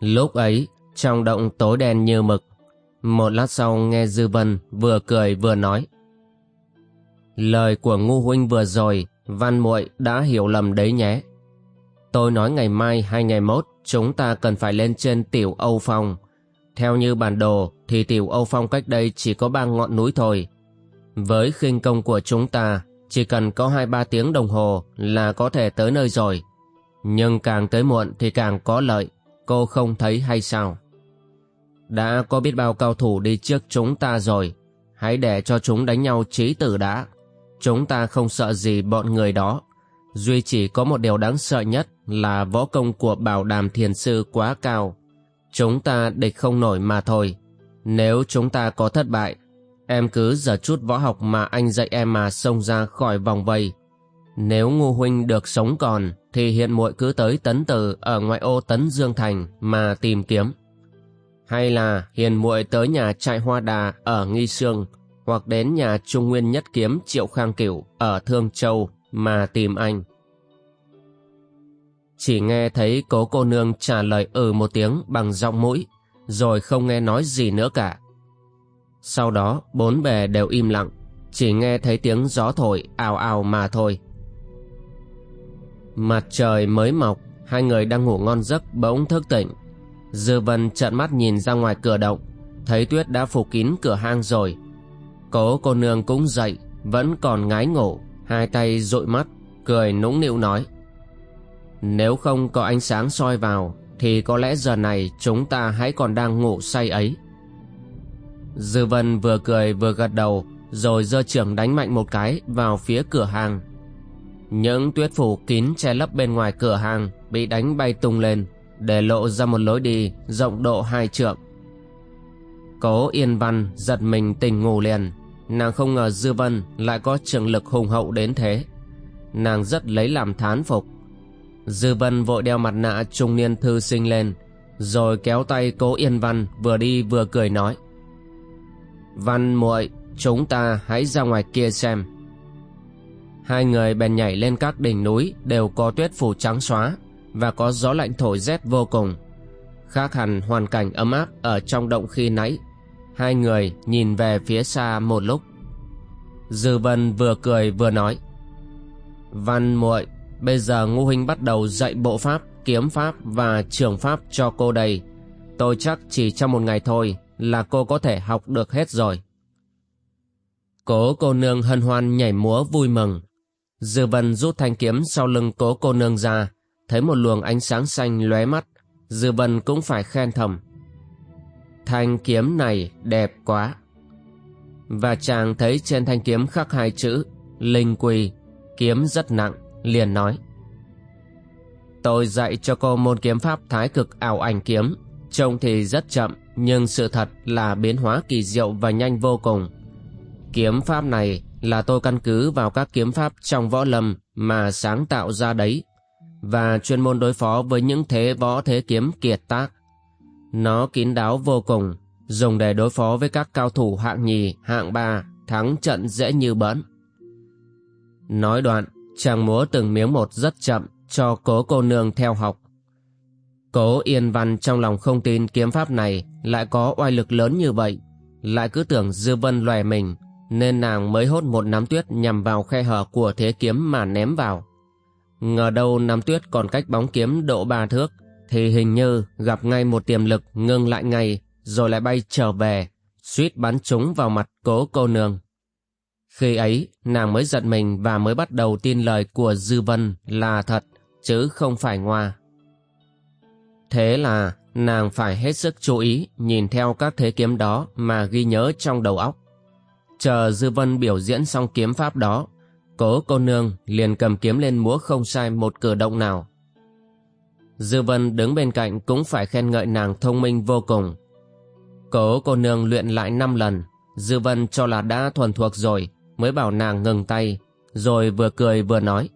Lúc ấy, trong động tối đen như mực, một lát sau nghe Dư Vân vừa cười vừa nói. Lời của ngu huynh vừa rồi, văn muội đã hiểu lầm đấy nhé. Tôi nói ngày mai hay ngày mốt, chúng ta cần phải lên trên tiểu Âu Phong. Theo như bản đồ thì tiểu Âu Phong cách đây chỉ có ba ngọn núi thôi. Với khinh công của chúng ta, chỉ cần có hai ba tiếng đồng hồ là có thể tới nơi rồi. Nhưng càng tới muộn thì càng có lợi cô không thấy hay sao? Đã có biết bao cao thủ đi trước chúng ta rồi, hãy để cho chúng đánh nhau trí tử đã. Chúng ta không sợ gì bọn người đó. Duy chỉ có một điều đáng sợ nhất là võ công của bảo đàm thiền sư quá cao. Chúng ta địch không nổi mà thôi. Nếu chúng ta có thất bại, em cứ giờ chút võ học mà anh dạy em mà xông ra khỏi vòng vây. Nếu ngu huynh được sống còn, thì hiện muội cứ tới tấn tử ở ngoại ô tấn Dương Thành mà tìm kiếm. Hay là hiền muội tới nhà trại hoa đà ở Nghi Sương hoặc đến nhà Trung Nguyên Nhất Kiếm Triệu Khang Cửu ở Thương Châu mà tìm anh. Chỉ nghe thấy cố cô nương trả lời ừ một tiếng bằng giọng mũi, rồi không nghe nói gì nữa cả. Sau đó bốn bề đều im lặng, chỉ nghe thấy tiếng gió thổi ào ào mà thôi. Mặt trời mới mọc, hai người đang ngủ ngon giấc bỗng thức tỉnh. Dư Vân trợn mắt nhìn ra ngoài cửa động, thấy tuyết đã phủ kín cửa hang rồi. Cố cô nương cũng dậy, vẫn còn ngái ngủ, hai tay dụi mắt, cười nũng nịu nói. Nếu không có ánh sáng soi vào, thì có lẽ giờ này chúng ta hãy còn đang ngủ say ấy. Dư Vân vừa cười vừa gật đầu, rồi giơ trưởng đánh mạnh một cái vào phía cửa hàng. Những tuyết phủ kín che lấp bên ngoài cửa hàng bị đánh bay tung lên, để lộ ra một lối đi rộng độ hai trượng. Cố Yên Văn giật mình tỉnh ngủ liền, nàng không ngờ Dư Vân lại có trường lực hùng hậu đến thế. Nàng rất lấy làm thán phục. Dư Vân vội đeo mặt nạ trung niên thư sinh lên, rồi kéo tay Cố Yên Văn vừa đi vừa cười nói: "Văn muội, chúng ta hãy ra ngoài kia xem." Hai người bèn nhảy lên các đỉnh núi đều có tuyết phủ trắng xóa và có gió lạnh thổi rét vô cùng. Khác hẳn hoàn cảnh ấm áp ở trong động khi nãy. Hai người nhìn về phía xa một lúc. Dư Vân vừa cười vừa nói. Văn muội, bây giờ Ngô Huynh bắt đầu dạy bộ pháp, kiếm pháp và trường pháp cho cô đây. Tôi chắc chỉ trong một ngày thôi là cô có thể học được hết rồi. Cố cô nương hân hoan nhảy múa vui mừng Dư vân rút thanh kiếm sau lưng cố cô nương ra, thấy một luồng ánh sáng xanh lóe mắt, Dư vân cũng phải khen thầm. Thanh kiếm này đẹp quá. Và chàng thấy trên thanh kiếm khắc hai chữ, linh quỳ, kiếm rất nặng, liền nói. Tôi dạy cho cô môn kiếm pháp thái cực ảo ảnh kiếm, trông thì rất chậm, nhưng sự thật là biến hóa kỳ diệu và nhanh vô cùng. Kiếm pháp này là tôi căn cứ vào các kiếm pháp trong võ lâm mà sáng tạo ra đấy và chuyên môn đối phó với những thế võ thế kiếm kiệt tác. Nó kín đáo vô cùng, dùng để đối phó với các cao thủ hạng nhì, hạng ba, thắng trận dễ như bỡn. Nói đoạn, chàng múa từng miếng một rất chậm cho cố cô nương theo học. Cố Yên Văn trong lòng không tin kiếm pháp này lại có oai lực lớn như vậy, lại cứ tưởng Dư Vân lòe mình nên nàng mới hốt một nắm tuyết nhằm vào khe hở của thế kiếm mà ném vào. Ngờ đâu nắm tuyết còn cách bóng kiếm độ ba thước, thì hình như gặp ngay một tiềm lực ngưng lại ngay, rồi lại bay trở về, suýt bắn trúng vào mặt cố cô nương. Khi ấy, nàng mới giật mình và mới bắt đầu tin lời của Dư Vân là thật, chứ không phải ngoa. Thế là nàng phải hết sức chú ý nhìn theo các thế kiếm đó mà ghi nhớ trong đầu óc. Chờ Dư Vân biểu diễn xong kiếm pháp đó, Cố cô nương liền cầm kiếm lên múa không sai một cử động nào. Dư Vân đứng bên cạnh cũng phải khen ngợi nàng thông minh vô cùng. Cố cô nương luyện lại 5 lần, Dư Vân cho là đã thuần thuộc rồi, mới bảo nàng ngừng tay, rồi vừa cười vừa nói.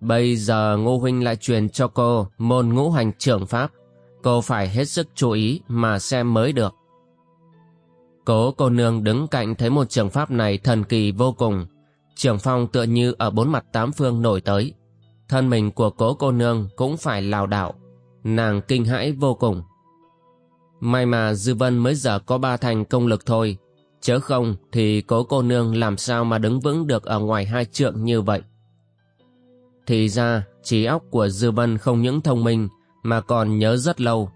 Bây giờ Ngô Huynh lại truyền cho cô môn ngũ hành trưởng pháp, cô phải hết sức chú ý mà xem mới được. Cố cô nương đứng cạnh thấy một trường pháp này thần kỳ vô cùng, trường phong tựa như ở bốn mặt tám phương nổi tới. Thân mình của cố cô nương cũng phải lào đảo, nàng kinh hãi vô cùng. May mà Dư Vân mới giờ có ba thành công lực thôi, chớ không thì cố cô nương làm sao mà đứng vững được ở ngoài hai trượng như vậy. Thì ra, trí óc của Dư Vân không những thông minh mà còn nhớ rất lâu.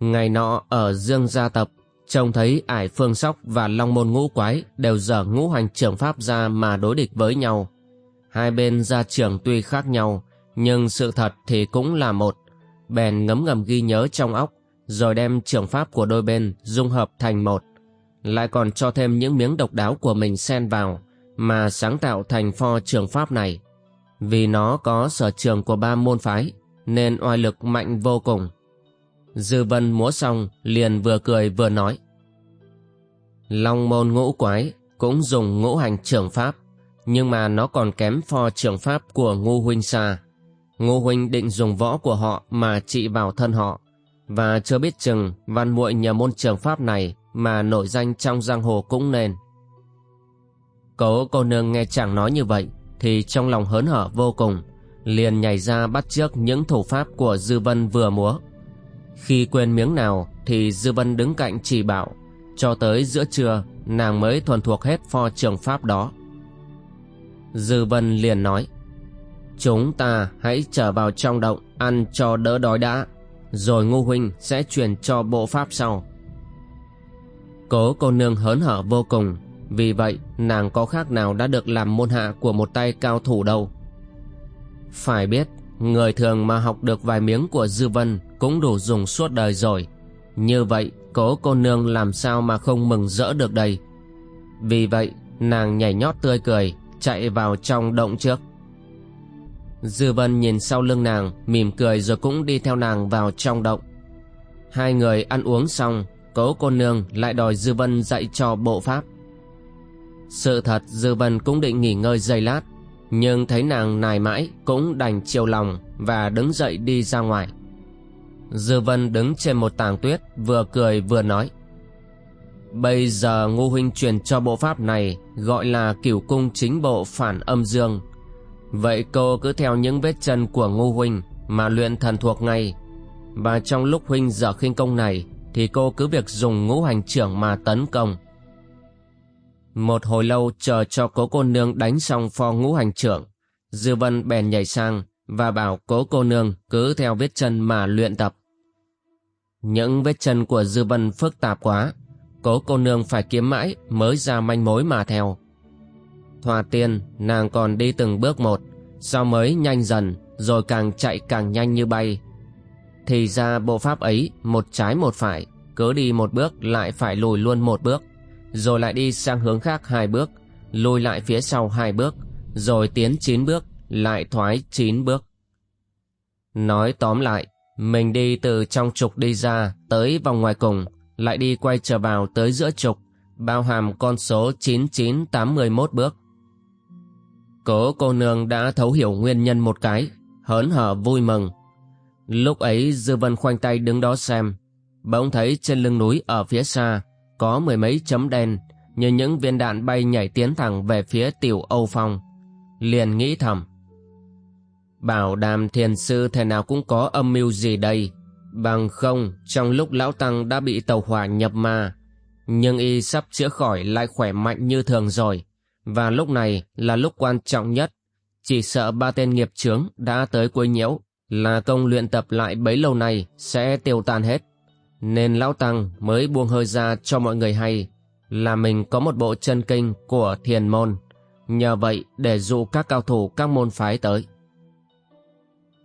Ngày nọ ở Dương Gia Tập, trông thấy ải phương sóc và long môn ngũ quái đều dở ngũ hành trường pháp ra mà đối địch với nhau. Hai bên ra trường tuy khác nhau, nhưng sự thật thì cũng là một. Bèn ngấm ngầm ghi nhớ trong óc, rồi đem trường pháp của đôi bên dung hợp thành một. Lại còn cho thêm những miếng độc đáo của mình xen vào, mà sáng tạo thành pho trường pháp này. Vì nó có sở trường của ba môn phái, nên oai lực mạnh vô cùng. Dư vân múa xong, liền vừa cười vừa nói. Long môn ngũ quái cũng dùng ngũ hành trường pháp, nhưng mà nó còn kém pho trường pháp của ngu huynh xa. Ngô huynh định dùng võ của họ mà trị vào thân họ, và chưa biết chừng văn muội nhờ môn trường pháp này mà nổi danh trong giang hồ cũng nên. Cố cô nương nghe chàng nói như vậy, thì trong lòng hớn hở vô cùng, liền nhảy ra bắt trước những thủ pháp của Dư Vân vừa múa. Khi quên miếng nào thì Dư Vân đứng cạnh chỉ bảo, cho tới giữa trưa nàng mới thuần thuộc hết pho trường pháp đó. Dư Vân liền nói, Chúng ta hãy trở vào trong động ăn cho đỡ đói đã, rồi Ngô Huynh sẽ truyền cho bộ pháp sau. Cố cô nương hớn hở vô cùng, vì vậy nàng có khác nào đã được làm môn hạ của một tay cao thủ đâu. Phải biết, người thường mà học được vài miếng của Dư Vân cũng đủ dùng suốt đời rồi. Như vậy, cố cô nương làm sao mà không mừng rỡ được đây. Vì vậy, nàng nhảy nhót tươi cười, chạy vào trong động trước. Dư Vân nhìn sau lưng nàng, mỉm cười rồi cũng đi theo nàng vào trong động. Hai người ăn uống xong, cố cô nương lại đòi Dư Vân dạy cho bộ pháp. Sự thật Dư Vân cũng định nghỉ ngơi giây lát, nhưng thấy nàng nài mãi cũng đành chiều lòng và đứng dậy đi ra ngoài. Dư Vân đứng trên một tảng tuyết, vừa cười vừa nói. Bây giờ Ngô Huynh truyền cho bộ pháp này gọi là cửu cung chính bộ phản âm dương. Vậy cô cứ theo những vết chân của Ngô Huynh mà luyện thần thuộc ngay. Và trong lúc Huynh dở khinh công này thì cô cứ việc dùng ngũ hành trưởng mà tấn công. Một hồi lâu chờ cho cố cô nương đánh xong pho ngũ hành trưởng, Dư Vân bèn nhảy sang và bảo cố cô nương cứ theo vết chân mà luyện tập. Những vết chân của Dư Vân phức tạp quá, cố cô nương phải kiếm mãi mới ra manh mối mà theo. Thoa tiên, nàng còn đi từng bước một, sau mới nhanh dần, rồi càng chạy càng nhanh như bay. Thì ra bộ pháp ấy, một trái một phải, cứ đi một bước lại phải lùi luôn một bước rồi lại đi sang hướng khác hai bước, lùi lại phía sau hai bước, rồi tiến chín bước, lại thoái chín bước. Nói tóm lại, mình đi từ trong trục đi ra tới vòng ngoài cùng, lại đi quay trở vào tới giữa trục, bao hàm con số 9981 bước. Cố cô nương đã thấu hiểu nguyên nhân một cái, hớn hở vui mừng. Lúc ấy Dư Vân khoanh tay đứng đó xem, bỗng thấy trên lưng núi ở phía xa có mười mấy chấm đen như những viên đạn bay nhảy tiến thẳng về phía tiểu Âu Phong. Liền nghĩ thầm. Bảo đàm thiền sư thể nào cũng có âm mưu gì đây. Bằng không, trong lúc lão tăng đã bị tàu hỏa nhập ma, nhưng y sắp chữa khỏi lại khỏe mạnh như thường rồi. Và lúc này là lúc quan trọng nhất. Chỉ sợ ba tên nghiệp chướng đã tới cuối nhiễu là công luyện tập lại bấy lâu nay sẽ tiêu tan hết nên lão tăng mới buông hơi ra cho mọi người hay là mình có một bộ chân kinh của thiền môn. Nhờ vậy để dụ các cao thủ, các môn phái tới.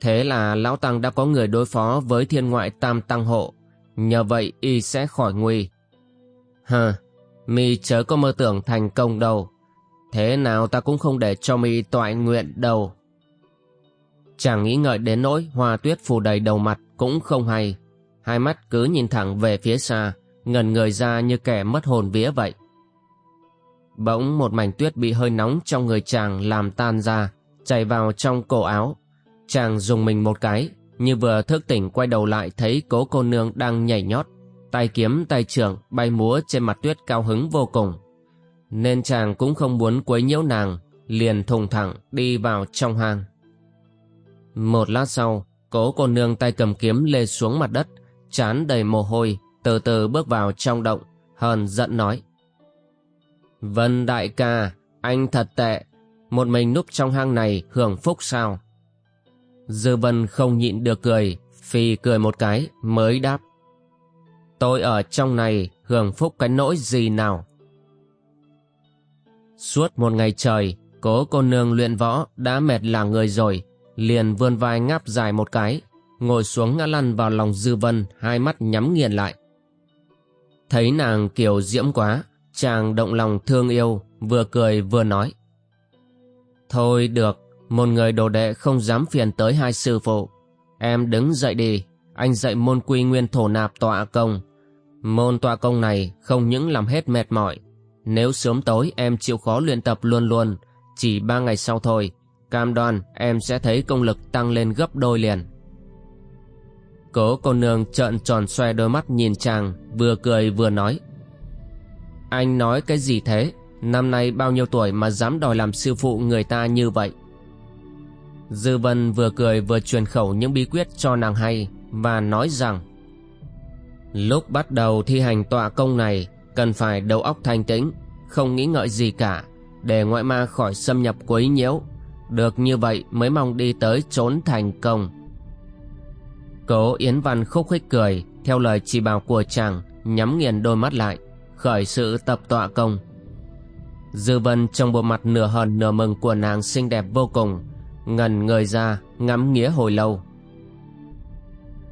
Thế là lão tăng đã có người đối phó với thiên ngoại tam tăng hộ. Nhờ vậy y sẽ khỏi nguy. Hờ mi chớ có mơ tưởng thành công đâu. Thế nào ta cũng không để cho mi toại nguyện đâu. chẳng nghĩ ngợi đến nỗi hoa tuyết phủ đầy đầu mặt cũng không hay. Hai mắt cứ nhìn thẳng về phía xa, ngần người ra như kẻ mất hồn vía vậy. Bỗng một mảnh tuyết bị hơi nóng trong người chàng làm tan ra, chảy vào trong cổ áo. Chàng dùng mình một cái, như vừa thức tỉnh quay đầu lại thấy cố cô nương đang nhảy nhót, tay kiếm tay trưởng bay múa trên mặt tuyết cao hứng vô cùng. Nên chàng cũng không muốn quấy nhiễu nàng, liền thùng thẳng đi vào trong hang. Một lát sau, cố cô nương tay cầm kiếm lê xuống mặt đất, chán đầy mồ hôi, từ từ bước vào trong động, hờn giận nói. Vân đại ca, anh thật tệ, một mình núp trong hang này hưởng phúc sao? Dư vân không nhịn được cười, phi cười một cái mới đáp. Tôi ở trong này hưởng phúc cái nỗi gì nào? Suốt một ngày trời, cố cô nương luyện võ đã mệt là người rồi, liền vươn vai ngáp dài một cái, ngồi xuống ngã lăn vào lòng dư vân, hai mắt nhắm nghiền lại. Thấy nàng kiểu diễm quá, chàng động lòng thương yêu, vừa cười vừa nói. Thôi được, một người đồ đệ không dám phiền tới hai sư phụ. Em đứng dậy đi, anh dạy môn quy nguyên thổ nạp tọa công. Môn tọa công này không những làm hết mệt mỏi. Nếu sớm tối em chịu khó luyện tập luôn luôn, chỉ ba ngày sau thôi, cam đoan em sẽ thấy công lực tăng lên gấp đôi liền. Cố cô nương trợn tròn xoe đôi mắt nhìn chàng, vừa cười vừa nói. Anh nói cái gì thế? Năm nay bao nhiêu tuổi mà dám đòi làm sư phụ người ta như vậy? Dư Vân vừa cười vừa truyền khẩu những bí quyết cho nàng hay và nói rằng Lúc bắt đầu thi hành tọa công này cần phải đầu óc thanh tĩnh, không nghĩ ngợi gì cả, để ngoại ma khỏi xâm nhập quấy nhiễu. Được như vậy mới mong đi tới trốn thành công. Cố Yến Văn khúc khích cười, theo lời chỉ bảo của chàng, nhắm nghiền đôi mắt lại, khởi sự tập tọa công. Dư Vân trong bộ mặt nửa hờn nửa mừng của nàng xinh đẹp vô cùng, ngần người ra, ngắm nghía hồi lâu.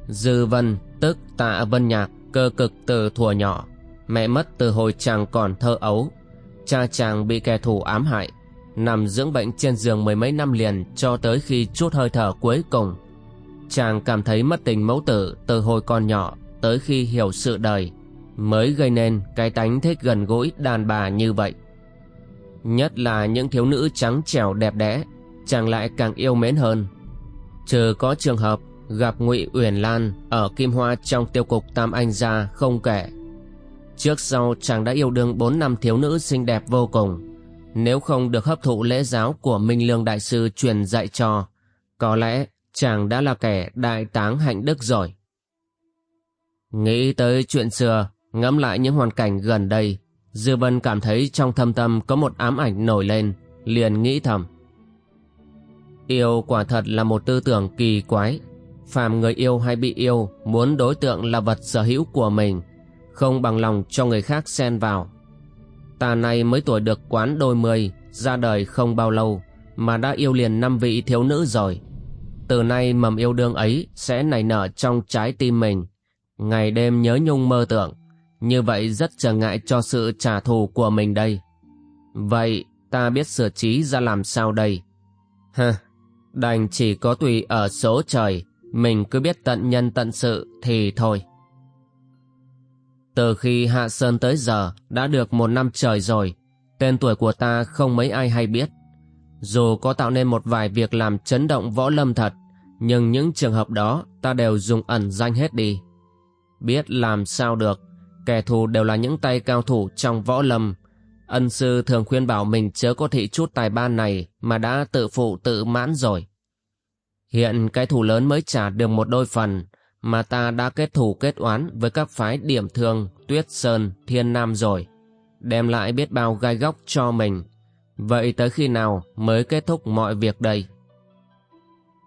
Dư Vân, tức tạ Vân Nhạc, cơ cực từ thuở nhỏ, mẹ mất từ hồi chàng còn thơ ấu. Cha chàng bị kẻ thù ám hại, nằm dưỡng bệnh trên giường mười mấy năm liền cho tới khi chút hơi thở cuối cùng. Chàng cảm thấy mất tình mẫu tử từ hồi còn nhỏ tới khi hiểu sự đời, mới gây nên cái tánh thích gần gũi đàn bà như vậy. Nhất là những thiếu nữ trắng trẻo đẹp đẽ, chàng lại càng yêu mến hơn. Trừ có trường hợp gặp ngụy Uyển Lan ở Kim Hoa trong tiêu cục Tam Anh gia không kể. Trước sau chàng đã yêu đương bốn năm thiếu nữ xinh đẹp vô cùng. Nếu không được hấp thụ lễ giáo của Minh Lương Đại Sư truyền dạy cho, có lẽ chàng đã là kẻ đại táng hạnh đức rồi. Nghĩ tới chuyện xưa, ngẫm lại những hoàn cảnh gần đây, Dư Vân cảm thấy trong thâm tâm có một ám ảnh nổi lên, liền nghĩ thầm. Yêu quả thật là một tư tưởng kỳ quái. Phàm người yêu hay bị yêu muốn đối tượng là vật sở hữu của mình, không bằng lòng cho người khác xen vào. Ta này mới tuổi được quán đôi mươi, ra đời không bao lâu, mà đã yêu liền năm vị thiếu nữ rồi. Từ nay mầm yêu đương ấy sẽ nảy nở trong trái tim mình, ngày đêm nhớ nhung mơ tưởng, như vậy rất trở ngại cho sự trả thù của mình đây. Vậy ta biết sửa trí ra làm sao đây? Hơ, đành chỉ có tùy ở số trời, mình cứ biết tận nhân tận sự thì thôi. Từ khi Hạ Sơn tới giờ đã được một năm trời rồi, tên tuổi của ta không mấy ai hay biết. Dù có tạo nên một vài việc làm chấn động võ lâm thật, nhưng những trường hợp đó ta đều dùng ẩn danh hết đi. Biết làm sao được, kẻ thù đều là những tay cao thủ trong võ lâm. Ân sư thường khuyên bảo mình chớ có thị chút tài ba này mà đã tự phụ tự mãn rồi. Hiện cái thù lớn mới trả được một đôi phần, mà ta đã kết thù kết oán với các phái điểm thương, tuyết sơn, thiên nam rồi. Đem lại biết bao gai góc cho mình. Vậy tới khi nào mới kết thúc mọi việc đây?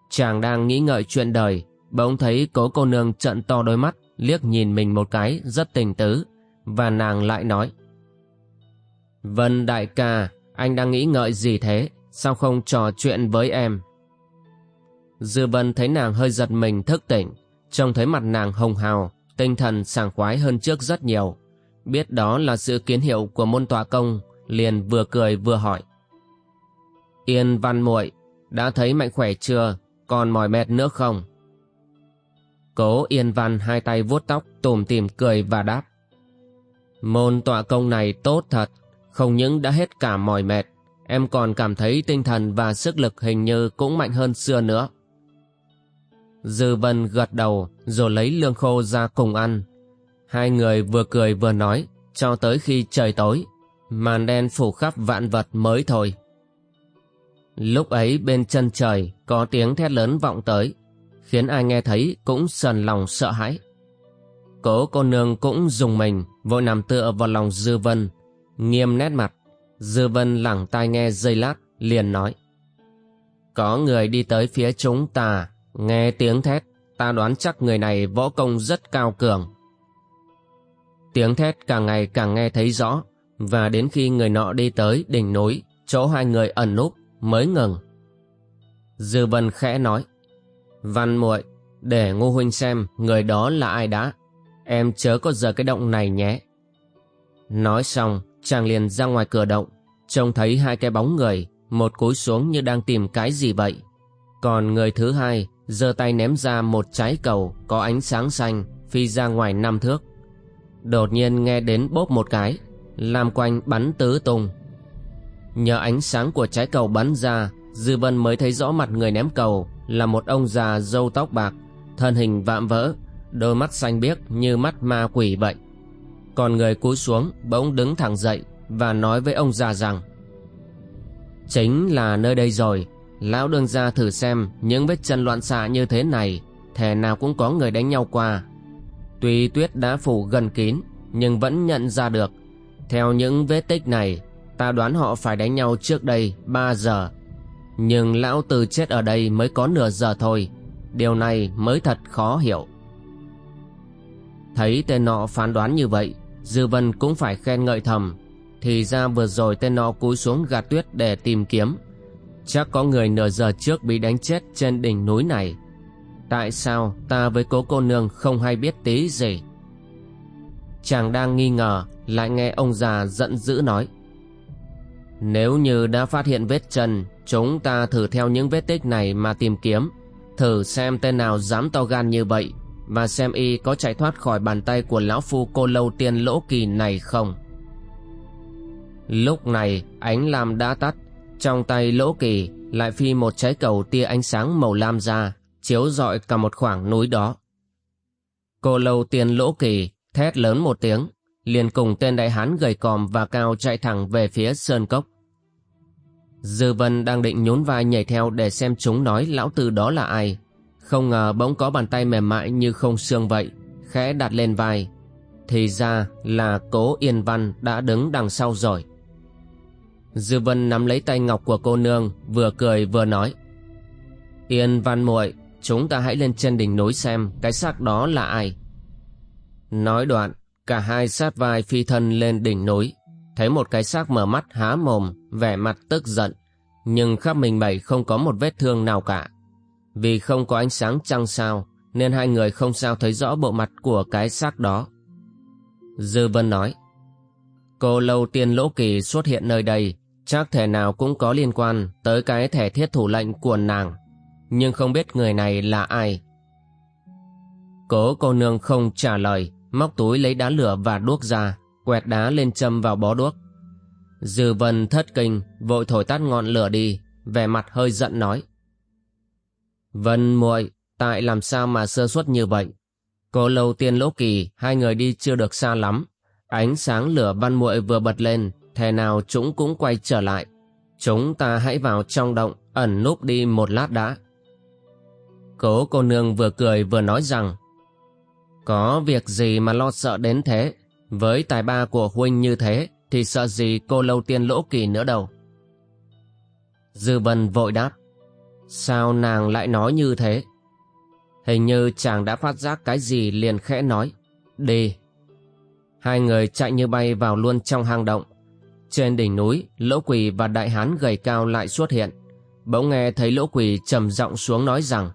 Chàng đang nghĩ ngợi chuyện đời, bỗng thấy cố cô nương trận to đôi mắt, liếc nhìn mình một cái rất tình tứ, và nàng lại nói. Vân đại ca, anh đang nghĩ ngợi gì thế, sao không trò chuyện với em? Dư Vân thấy nàng hơi giật mình thức tỉnh, trông thấy mặt nàng hồng hào, tinh thần sảng khoái hơn trước rất nhiều. Biết đó là sự kiến hiệu của môn tọa công, liền vừa cười vừa hỏi. Yên văn muội đã thấy mạnh khỏe chưa, còn mỏi mệt nữa không? Cố Yên Văn hai tay vuốt tóc tùm tìm cười và đáp. Môn tọa công này tốt thật, không những đã hết cả mỏi mệt, em còn cảm thấy tinh thần và sức lực hình như cũng mạnh hơn xưa nữa. Dư Vân gật đầu rồi lấy lương khô ra cùng ăn. Hai người vừa cười vừa nói cho tới khi trời tối, màn đen phủ khắp vạn vật mới thôi. Lúc ấy bên chân trời có tiếng thét lớn vọng tới, khiến ai nghe thấy cũng sờn lòng sợ hãi. Cố cô nương cũng dùng mình, vội nằm tựa vào lòng Dư Vân, nghiêm nét mặt. Dư Vân lẳng tai nghe giây lát, liền nói. Có người đi tới phía chúng ta, nghe tiếng thét, ta đoán chắc người này võ công rất cao cường. Tiếng thét càng ngày càng nghe thấy rõ, và đến khi người nọ đi tới đỉnh núi, chỗ hai người ẩn núp, mới ngừng. Dư Vân khẽ nói. Văn muội để Ngô Huynh xem người đó là ai đã. Em chớ có giờ cái động này nhé. Nói xong, chàng liền ra ngoài cửa động, trông thấy hai cái bóng người, một cúi xuống như đang tìm cái gì vậy. Còn người thứ hai giơ tay ném ra một trái cầu có ánh sáng xanh phi ra ngoài năm thước. Đột nhiên nghe đến bốp một cái, làm quanh bắn tứ tung. Nhờ ánh sáng của trái cầu bắn ra, Dư Vân mới thấy rõ mặt người ném cầu là một ông già râu tóc bạc, thân hình vạm vỡ, đôi mắt xanh biếc như mắt ma quỷ vậy. Còn người cúi xuống bỗng đứng thẳng dậy và nói với ông già rằng Chính là nơi đây rồi, lão đương ra thử xem những vết chân loạn xạ như thế này, thể nào cũng có người đánh nhau qua. Tuy tuyết đã phủ gần kín, nhưng vẫn nhận ra được. Theo những vết tích này, ta đoán họ phải đánh nhau trước đây 3 giờ. Nhưng lão từ chết ở đây mới có nửa giờ thôi. Điều này mới thật khó hiểu. Thấy tên nọ phán đoán như vậy Dư Vân cũng phải khen ngợi thầm. Thì ra vừa rồi tên nọ cúi xuống gạt tuyết để tìm kiếm. Chắc có người nửa giờ trước bị đánh chết trên đỉnh núi này. Tại sao ta với cố cô nương không hay biết tí gì? Chàng đang nghi ngờ, Lại nghe ông già giận dữ nói. Nếu như đã phát hiện vết chân, Chúng ta thử theo những vết tích này mà tìm kiếm. Thử xem tên nào dám to gan như vậy, Và xem y có chạy thoát khỏi bàn tay của lão phu cô lâu tiên lỗ kỳ này không. Lúc này, ánh lam đã tắt. Trong tay lỗ kỳ, lại phi một trái cầu tia ánh sáng màu lam ra, Chiếu rọi cả một khoảng núi đó. Cô lâu tiên lỗ kỳ thét lớn một tiếng liền cùng tên đại hán gầy còm và cao chạy thẳng về phía sơn cốc Dư Vân đang định nhún vai nhảy theo để xem chúng nói lão tử đó là ai. Không ngờ bỗng có bàn tay mềm mại như không xương vậy, khẽ đặt lên vai. Thì ra là cố Yên Văn đã đứng đằng sau rồi. Dư Vân nắm lấy tay ngọc của cô nương, vừa cười vừa nói. Yên Văn muội, chúng ta hãy lên trên đỉnh núi xem cái xác đó là ai. Nói đoạn, cả hai sát vai phi thân lên đỉnh núi thấy một cái xác mở mắt há mồm, vẻ mặt tức giận, nhưng khắp mình bảy không có một vết thương nào cả. Vì không có ánh sáng trăng sao, nên hai người không sao thấy rõ bộ mặt của cái xác đó. Dư Vân nói, Cô lâu tiên lỗ kỳ xuất hiện nơi đây, chắc thể nào cũng có liên quan tới cái thẻ thiết thủ lệnh của nàng, nhưng không biết người này là ai. Cố cô nương không trả lời, móc túi lấy đá lửa và đuốc ra, quẹt đá lên châm vào bó đuốc. Dư vân thất kinh, vội thổi tắt ngọn lửa đi, vẻ mặt hơi giận nói. Vân muội, tại làm sao mà sơ suất như vậy? Cô lâu tiên lỗ kỳ, hai người đi chưa được xa lắm. Ánh sáng lửa văn muội vừa bật lên, thề nào chúng cũng quay trở lại. Chúng ta hãy vào trong động, ẩn núp đi một lát đã. Cố cô nương vừa cười vừa nói rằng có việc gì mà lo sợ đến thế với tài ba của huynh như thế thì sợ gì cô lâu tiên lỗ kỳ nữa đâu. Dư Vân vội đáp. Sao nàng lại nói như thế? Hình như chàng đã phát giác cái gì liền khẽ nói. Đi. Hai người chạy như bay vào luôn trong hang động. Trên đỉnh núi, lỗ quỳ và đại hán gầy cao lại xuất hiện. Bỗng nghe thấy lỗ quỳ trầm giọng xuống nói rằng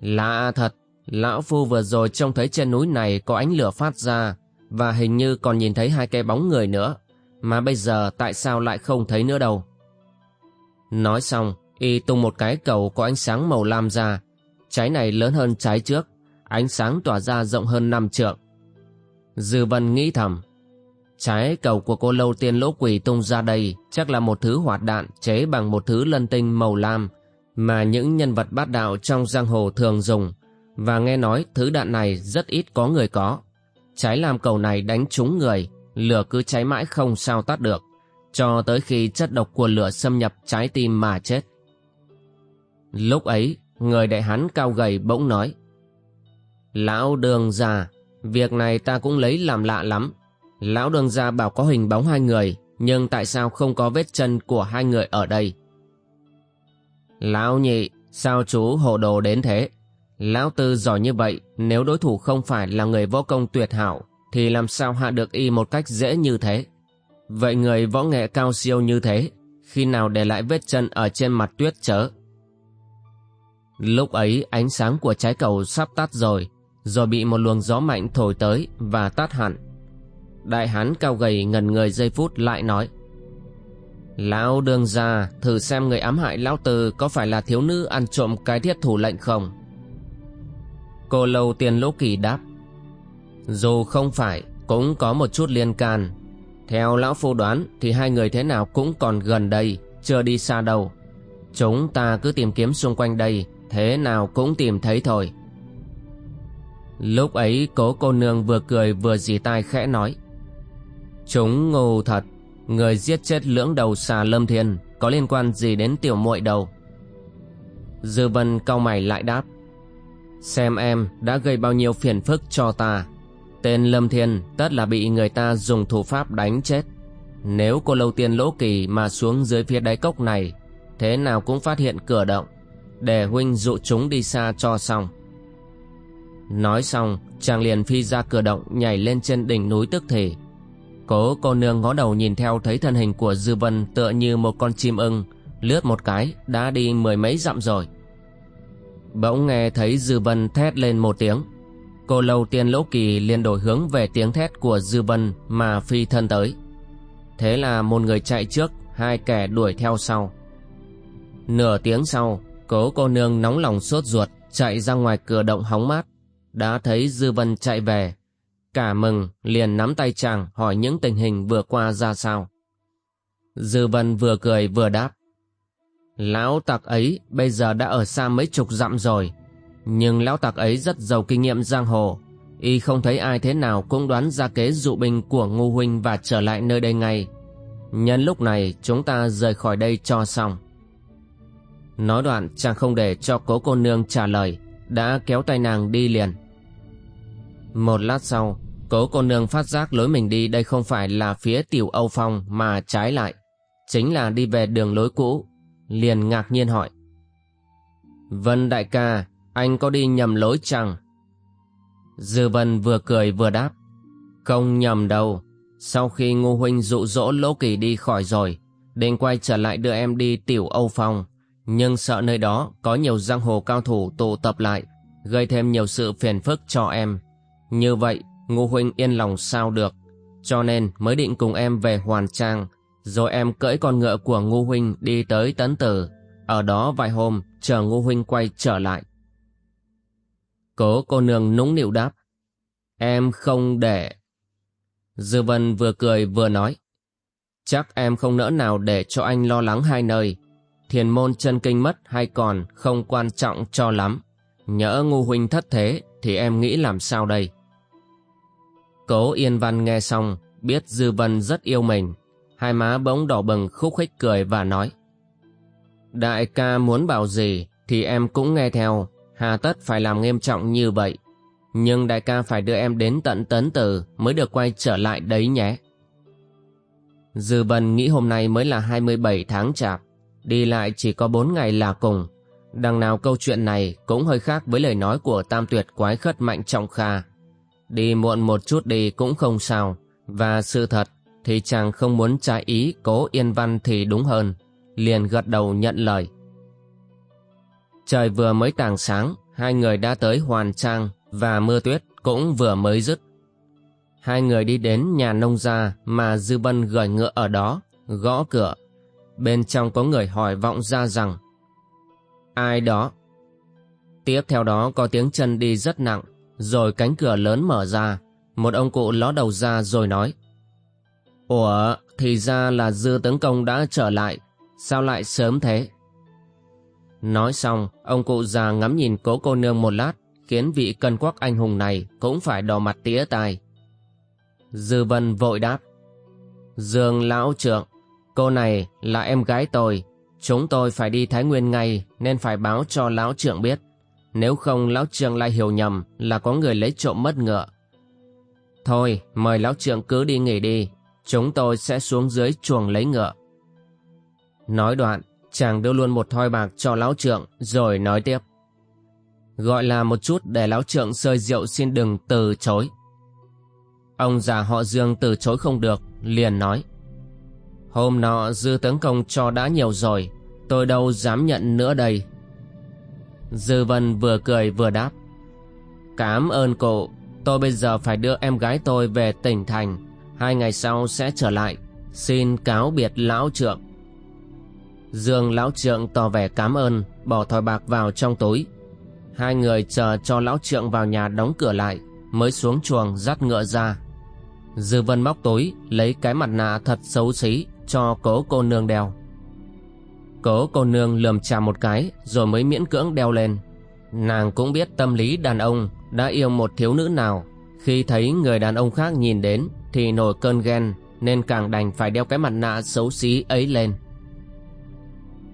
Lạ thật, lão phu vừa rồi trông thấy trên núi này có ánh lửa phát ra và hình như còn nhìn thấy hai cái bóng người nữa, mà bây giờ tại sao lại không thấy nữa đâu. Nói xong, y tung một cái cầu có ánh sáng màu lam ra. Trái này lớn hơn trái trước, ánh sáng tỏa ra rộng hơn năm trượng. Dư Vân nghĩ thầm, trái cầu của cô lâu tiên lỗ quỷ tung ra đây chắc là một thứ hoạt đạn chế bằng một thứ lân tinh màu lam mà những nhân vật bát đạo trong giang hồ thường dùng và nghe nói thứ đạn này rất ít có người có. Trái làm cầu này đánh trúng người, lửa cứ cháy mãi không sao tắt được, cho tới khi chất độc của lửa xâm nhập trái tim mà chết. Lúc ấy, người đại hán cao gầy bỗng nói Lão đường già, việc này ta cũng lấy làm lạ lắm. Lão đường già bảo có hình bóng hai người, nhưng tại sao không có vết chân của hai người ở đây? Lão nhị, sao chú hồ đồ đến thế? Lão Tư giỏi như vậy, nếu đối thủ không phải là người võ công tuyệt hảo, thì làm sao hạ được y một cách dễ như thế? Vậy người võ nghệ cao siêu như thế, khi nào để lại vết chân ở trên mặt tuyết chớ? Lúc ấy ánh sáng của trái cầu sắp tắt rồi, rồi bị một luồng gió mạnh thổi tới và tắt hẳn. Đại hán cao gầy ngần người giây phút lại nói Lão đương ra thử xem người ám hại lão tư có phải là thiếu nữ ăn trộm cái thiết thủ lệnh không? Cô lâu tiền lỗ kỳ đáp, Dù không phải Cũng có một chút liên can. Theo lão phu đoán Thì hai người thế nào cũng còn gần đây, Chưa đi xa đâu. Chúng ta cứ tìm kiếm xung quanh đây, Thế nào cũng tìm thấy thôi. Lúc ấy cố cô nương vừa cười vừa dì tai khẽ nói, Chúng ngu thật, Người giết chết lưỡng đầu xà lâm thiên Có liên quan gì đến tiểu muội đâu? Dư vân cau mày lại đáp Xem em đã gây bao nhiêu phiền phức cho ta. Tên Lâm Thiên tất là bị người ta dùng thủ pháp đánh chết. Nếu cô lâu tiên lỗ kỳ mà xuống dưới phía đáy cốc này, Thế nào cũng phát hiện cửa động, Để huynh dụ chúng đi xa cho xong. Nói xong, chàng liền phi ra cửa động nhảy lên trên đỉnh núi tức thì. Cố cô nương ngó đầu nhìn theo thấy thân hình của Dư Vân tựa như một con chim ưng, Lướt một cái đã đi mười mấy dặm rồi. Bỗng nghe thấy Dư Vân thét lên một tiếng. Cô lâu tiên lỗ kỳ liền đổi hướng về tiếng thét của Dư Vân mà phi thân tới. Thế là một người chạy trước, Hai kẻ đuổi theo sau. Nửa tiếng sau, Cố cô nương nóng lòng sốt ruột Chạy ra ngoài cửa động hóng mát. Đã thấy Dư Vân chạy về, Cả mừng liền nắm tay chàng Hỏi những tình hình vừa qua ra sao. Dư Vân vừa cười vừa đáp. Lão tặc ấy bây giờ đã ở xa mấy chục dặm rồi. Nhưng lão tặc ấy rất giàu kinh nghiệm giang hồ. Y không thấy ai thế nào cũng đoán ra kế dụ binh của ngô huynh và trở lại nơi đây ngay. Nhân lúc này, chúng ta rời khỏi đây cho xong. Nói đoạn, chàng không để cho cố cô nương trả lời, Đã kéo tay nàng đi liền. Một lát sau, Cố cô nương phát giác lối mình đi đây không phải là phía tiểu Âu Phong mà trái lại, Chính là đi về đường lối cũ liền ngạc nhiên hỏi. Vân đại ca, anh có đi nhầm lối chăng? Dư Vân vừa cười vừa đáp. Không nhầm đâu, sau khi Ngô Huynh dụ dỗ Lỗ Kỳ đi khỏi rồi, định quay trở lại đưa em đi tiểu Âu Phong, nhưng sợ nơi đó có nhiều giang hồ cao thủ tụ tập lại, gây thêm nhiều sự phiền phức cho em. Như vậy, Ngô Huynh yên lòng sao được, cho nên mới định cùng em về Hoàn Trang, rồi em cưỡi con ngựa của Ngô Huynh đi tới Tấn Tử, ở đó vài hôm chờ Ngô Huynh quay trở lại. Cố cô nương nũng nịu đáp, em không để. Dư Vân vừa cười vừa nói, chắc em không nỡ nào để cho anh lo lắng hai nơi, thiền môn chân kinh mất hay còn không quan trọng cho lắm. Nhỡ Ngô Huynh thất thế thì em nghĩ làm sao đây? Cố Yên Văn nghe xong, biết Dư Vân rất yêu mình, hai má bỗng đỏ bừng khúc khích cười và nói Đại ca muốn bảo gì thì em cũng nghe theo, hà tất phải làm nghiêm trọng như vậy. Nhưng đại ca phải đưa em đến tận tấn tử mới được quay trở lại đấy nhé. Dư Vân nghĩ hôm nay mới là 27 tháng chạp, đi lại chỉ có 4 ngày là cùng. Đằng nào câu chuyện này cũng hơi khác với lời nói của tam tuyệt quái khất mạnh trọng kha. Đi muộn một chút đi cũng không sao, và sự thật thì chàng không muốn trái ý cố yên văn thì đúng hơn liền gật đầu nhận lời. Trời vừa mới tàng sáng hai người đã tới hoàn trang và mưa tuyết cũng vừa mới dứt. Hai người đi đến nhà nông gia mà dư bân gửi ngựa ở đó gõ cửa. Bên trong có người hỏi vọng ra rằng Ai đó? Tiếp theo đó có tiếng chân đi rất nặng, rồi cánh cửa lớn mở ra, một ông cụ ló đầu ra rồi nói Ủa, thì ra là dư tướng công đã trở lại, sao lại sớm thế? Nói xong, ông cụ già ngắm nhìn cố cô nương một lát, khiến vị cân quắc anh hùng này cũng phải đỏ mặt tía tai. Dư vân vội đáp. Dương lão trượng, cô này là em gái tôi, chúng tôi phải đi Thái Nguyên ngay nên phải báo cho lão trượng biết. Nếu không lão trượng lại hiểu nhầm là có người lấy trộm mất ngựa. Thôi, mời lão trượng cứ đi nghỉ đi, chúng tôi sẽ xuống dưới chuồng lấy ngựa. Nói đoạn, chàng đưa luôn một thoi bạc cho lão trượng rồi nói tiếp. Gọi là một chút để lão trượng sơi rượu xin đừng từ chối. Ông già họ Dương từ chối không được, liền nói. Hôm nọ dư tướng công cho đã nhiều rồi, tôi đâu dám nhận nữa đây. Dư Vân vừa cười vừa đáp. Cảm ơn cụ, tôi bây giờ phải đưa em gái tôi về tỉnh thành, hai ngày sau sẽ trở lại, xin cáo biệt lão trượng. Dương lão trượng tỏ vẻ cảm ơn, bỏ thỏi bạc vào trong túi. Hai người chờ cho lão trượng vào nhà đóng cửa lại, mới xuống chuồng dắt ngựa ra. Dư vân móc túi, lấy cái mặt nạ thật xấu xí cho cố cô nương đeo. Cố cô nương lườm chà một cái rồi mới miễn cưỡng đeo lên. Nàng cũng biết tâm lý đàn ông đã yêu một thiếu nữ nào. Khi thấy người đàn ông khác nhìn đến thì nổi cơn ghen nên càng đành phải đeo cái mặt nạ xấu xí ấy lên.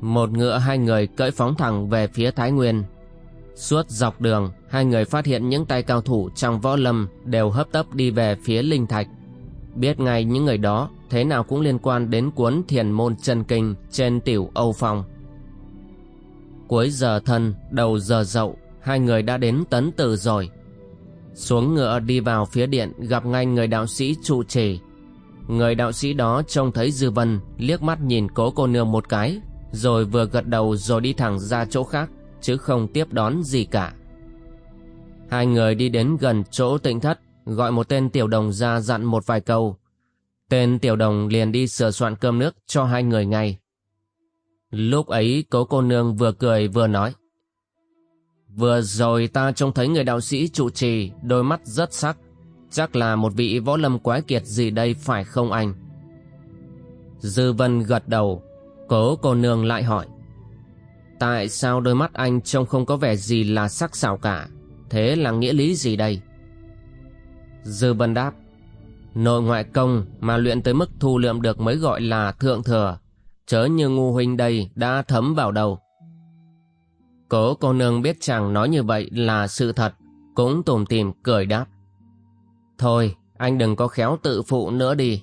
Một ngựa hai người cưỡi phóng thẳng về phía Thái Nguyên. Suốt dọc đường, hai người phát hiện những tay cao thủ trong võ lâm đều hấp tấp đi về phía Linh Thạch. Biết ngay những người đó thế nào cũng liên quan đến cuốn thiền môn chân kinh trên tiểu Âu Phong. Cuối giờ thân, đầu giờ dậu, hai người đã đến tấn tử rồi. Xuống ngựa đi vào phía điện, gặp ngay người đạo sĩ trụ trì. Người đạo sĩ đó trông thấy Dư Vân, liếc mắt nhìn cố cô nương một cái, rồi vừa gật đầu rồi đi thẳng ra chỗ khác, chứ không tiếp đón gì cả. Hai người đi đến gần chỗ tịnh thất, gọi một tên tiểu đồng ra dặn một vài câu. Tên tiểu đồng liền đi sửa soạn cơm nước cho hai người ngay. Lúc ấy cố cô nương vừa cười vừa nói. Vừa rồi ta trông thấy người đạo sĩ trụ trì, đôi mắt rất sắc. Chắc là một vị võ lâm quái kiệt gì đây phải không anh? Dư vân gật đầu, Cố cô nương lại hỏi. Tại sao đôi mắt anh trông không có vẻ gì là sắc sảo cả? Thế là nghĩa lý gì đây? Dư vân đáp. Nội ngoại công mà luyện tới mức thu lượm được mới gọi là thượng thừa. Chớ như ngu huynh đây đã thấm vào đầu. Cố cô nương biết chàng nói như vậy là sự thật Cũng tủm tìm cười đáp Thôi anh đừng có khéo tự phụ nữa đi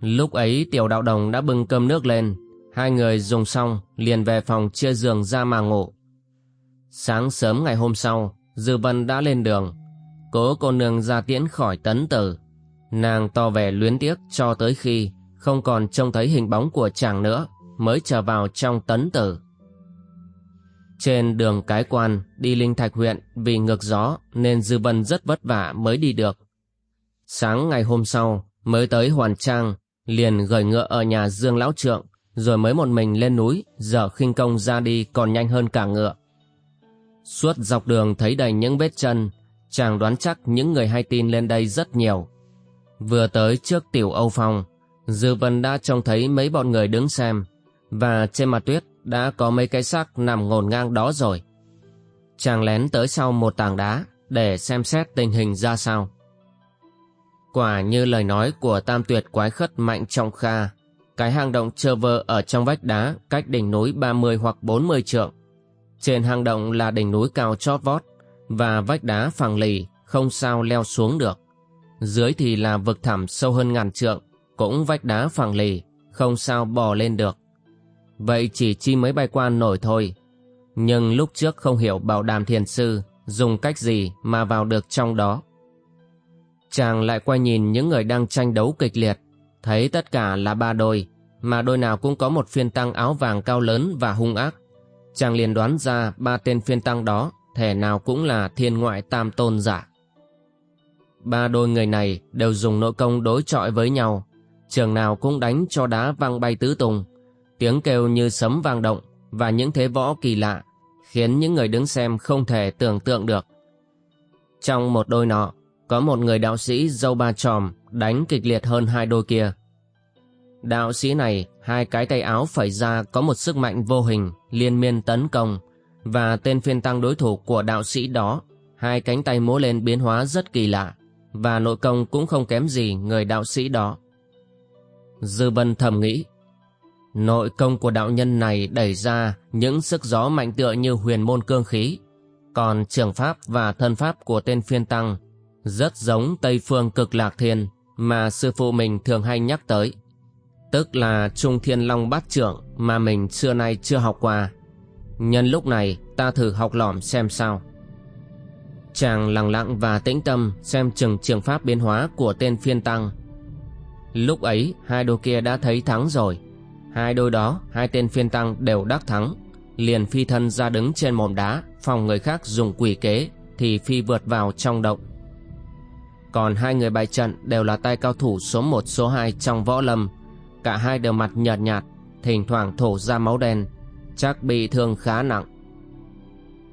Lúc ấy tiểu đạo đồng đã bưng cơm nước lên, hai người dùng xong liền về phòng chia giường ra mà ngủ. Sáng sớm ngày hôm sau, Dư Vân đã lên đường, cố cô nương ra tiễn khỏi tấn tử. Nàng to vẻ luyến tiếc cho tới khi không còn trông thấy hình bóng của chàng nữa, mới trở vào trong tấn tử. Trên đường cái quan đi Linh Thạch huyện vì ngược gió nên Dư Vân rất vất vả mới đi được. Sáng ngày hôm sau mới tới Hoàn Trang liền gửi ngựa ở nhà Dương Lão Trượng, rồi mới một mình lên núi, dở khinh công ra đi còn nhanh hơn cả ngựa. Suốt dọc đường thấy đầy những vết chân, chàng đoán chắc những người hay tin lên đây rất nhiều. Vừa tới trước tiểu Âu Phong, Dư Vân đã trông thấy mấy bọn người đứng xem, và trên mặt tuyết đã có mấy cái xác nằm ngổn ngang đó rồi. Chàng lén tới sau một tảng đá để xem xét tình hình ra sao. Quả như lời nói của tam tuyệt quái khất mạnh trọng kha, cái hang động trơ vơ ở trong vách đá cách đỉnh núi 30 hoặc 40 trượng. Trên hang động là đỉnh núi cao chót vót và vách đá phẳng lì không sao leo xuống được. Dưới thì là vực thẳm sâu hơn ngàn trượng, cũng vách đá phẳng lì, không sao bò lên được. Vậy chỉ chi mấy bay quan nổi thôi. Nhưng lúc trước không hiểu bảo đàm thiền sư dùng cách gì mà vào được trong đó. Chàng lại quay nhìn những người đang tranh đấu kịch liệt, thấy tất cả là ba đôi, mà đôi nào cũng có một phiên tăng áo vàng cao lớn và hung ác. Chàng liền đoán ra ba tên phiên tăng đó, thể nào cũng là thiên ngoại tam tôn giả. Ba đôi người này đều dùng nội công đối chọi với nhau, trường nào cũng đánh cho đá văng bay tứ tung, tiếng kêu như sấm vang động và những thế võ kỳ lạ khiến những người đứng xem không thể tưởng tượng được. Trong một đôi nọ, có một người đạo sĩ dâu ba tròm đánh kịch liệt hơn hai đôi kia. Đạo sĩ này, hai cái tay áo phẩy ra có một sức mạnh vô hình, liên miên tấn công, và tên phiên tăng đối thủ của đạo sĩ đó, hai cánh tay múa lên biến hóa rất kỳ lạ, và nội công cũng không kém gì người đạo sĩ đó. Dư Vân thầm nghĩ, nội công của đạo nhân này đẩy ra những sức gió mạnh tựa như huyền môn cương khí, còn trường pháp và thân pháp của tên phiên tăng rất giống Tây Phương cực lạc thiên mà sư phụ mình thường hay nhắc tới. Tức là Trung Thiên Long Bát Trưởng mà mình xưa nay chưa học qua. Nhân lúc này ta thử học lỏm xem sao. Chàng lặng lặng và tĩnh tâm xem chừng trường pháp biến hóa của tên phiên tăng. Lúc ấy hai đôi kia đã thấy thắng rồi. Hai đôi đó hai tên phiên tăng đều đắc thắng. Liền phi thân ra đứng trên mỏm đá phòng người khác dùng quỷ kế thì phi vượt vào trong động. Còn hai người bày trận đều là tay cao thủ số 1 số 2 trong võ lâm. Cả hai đều mặt nhợt nhạt, thỉnh thoảng thổ ra máu đen, chắc bị thương khá nặng.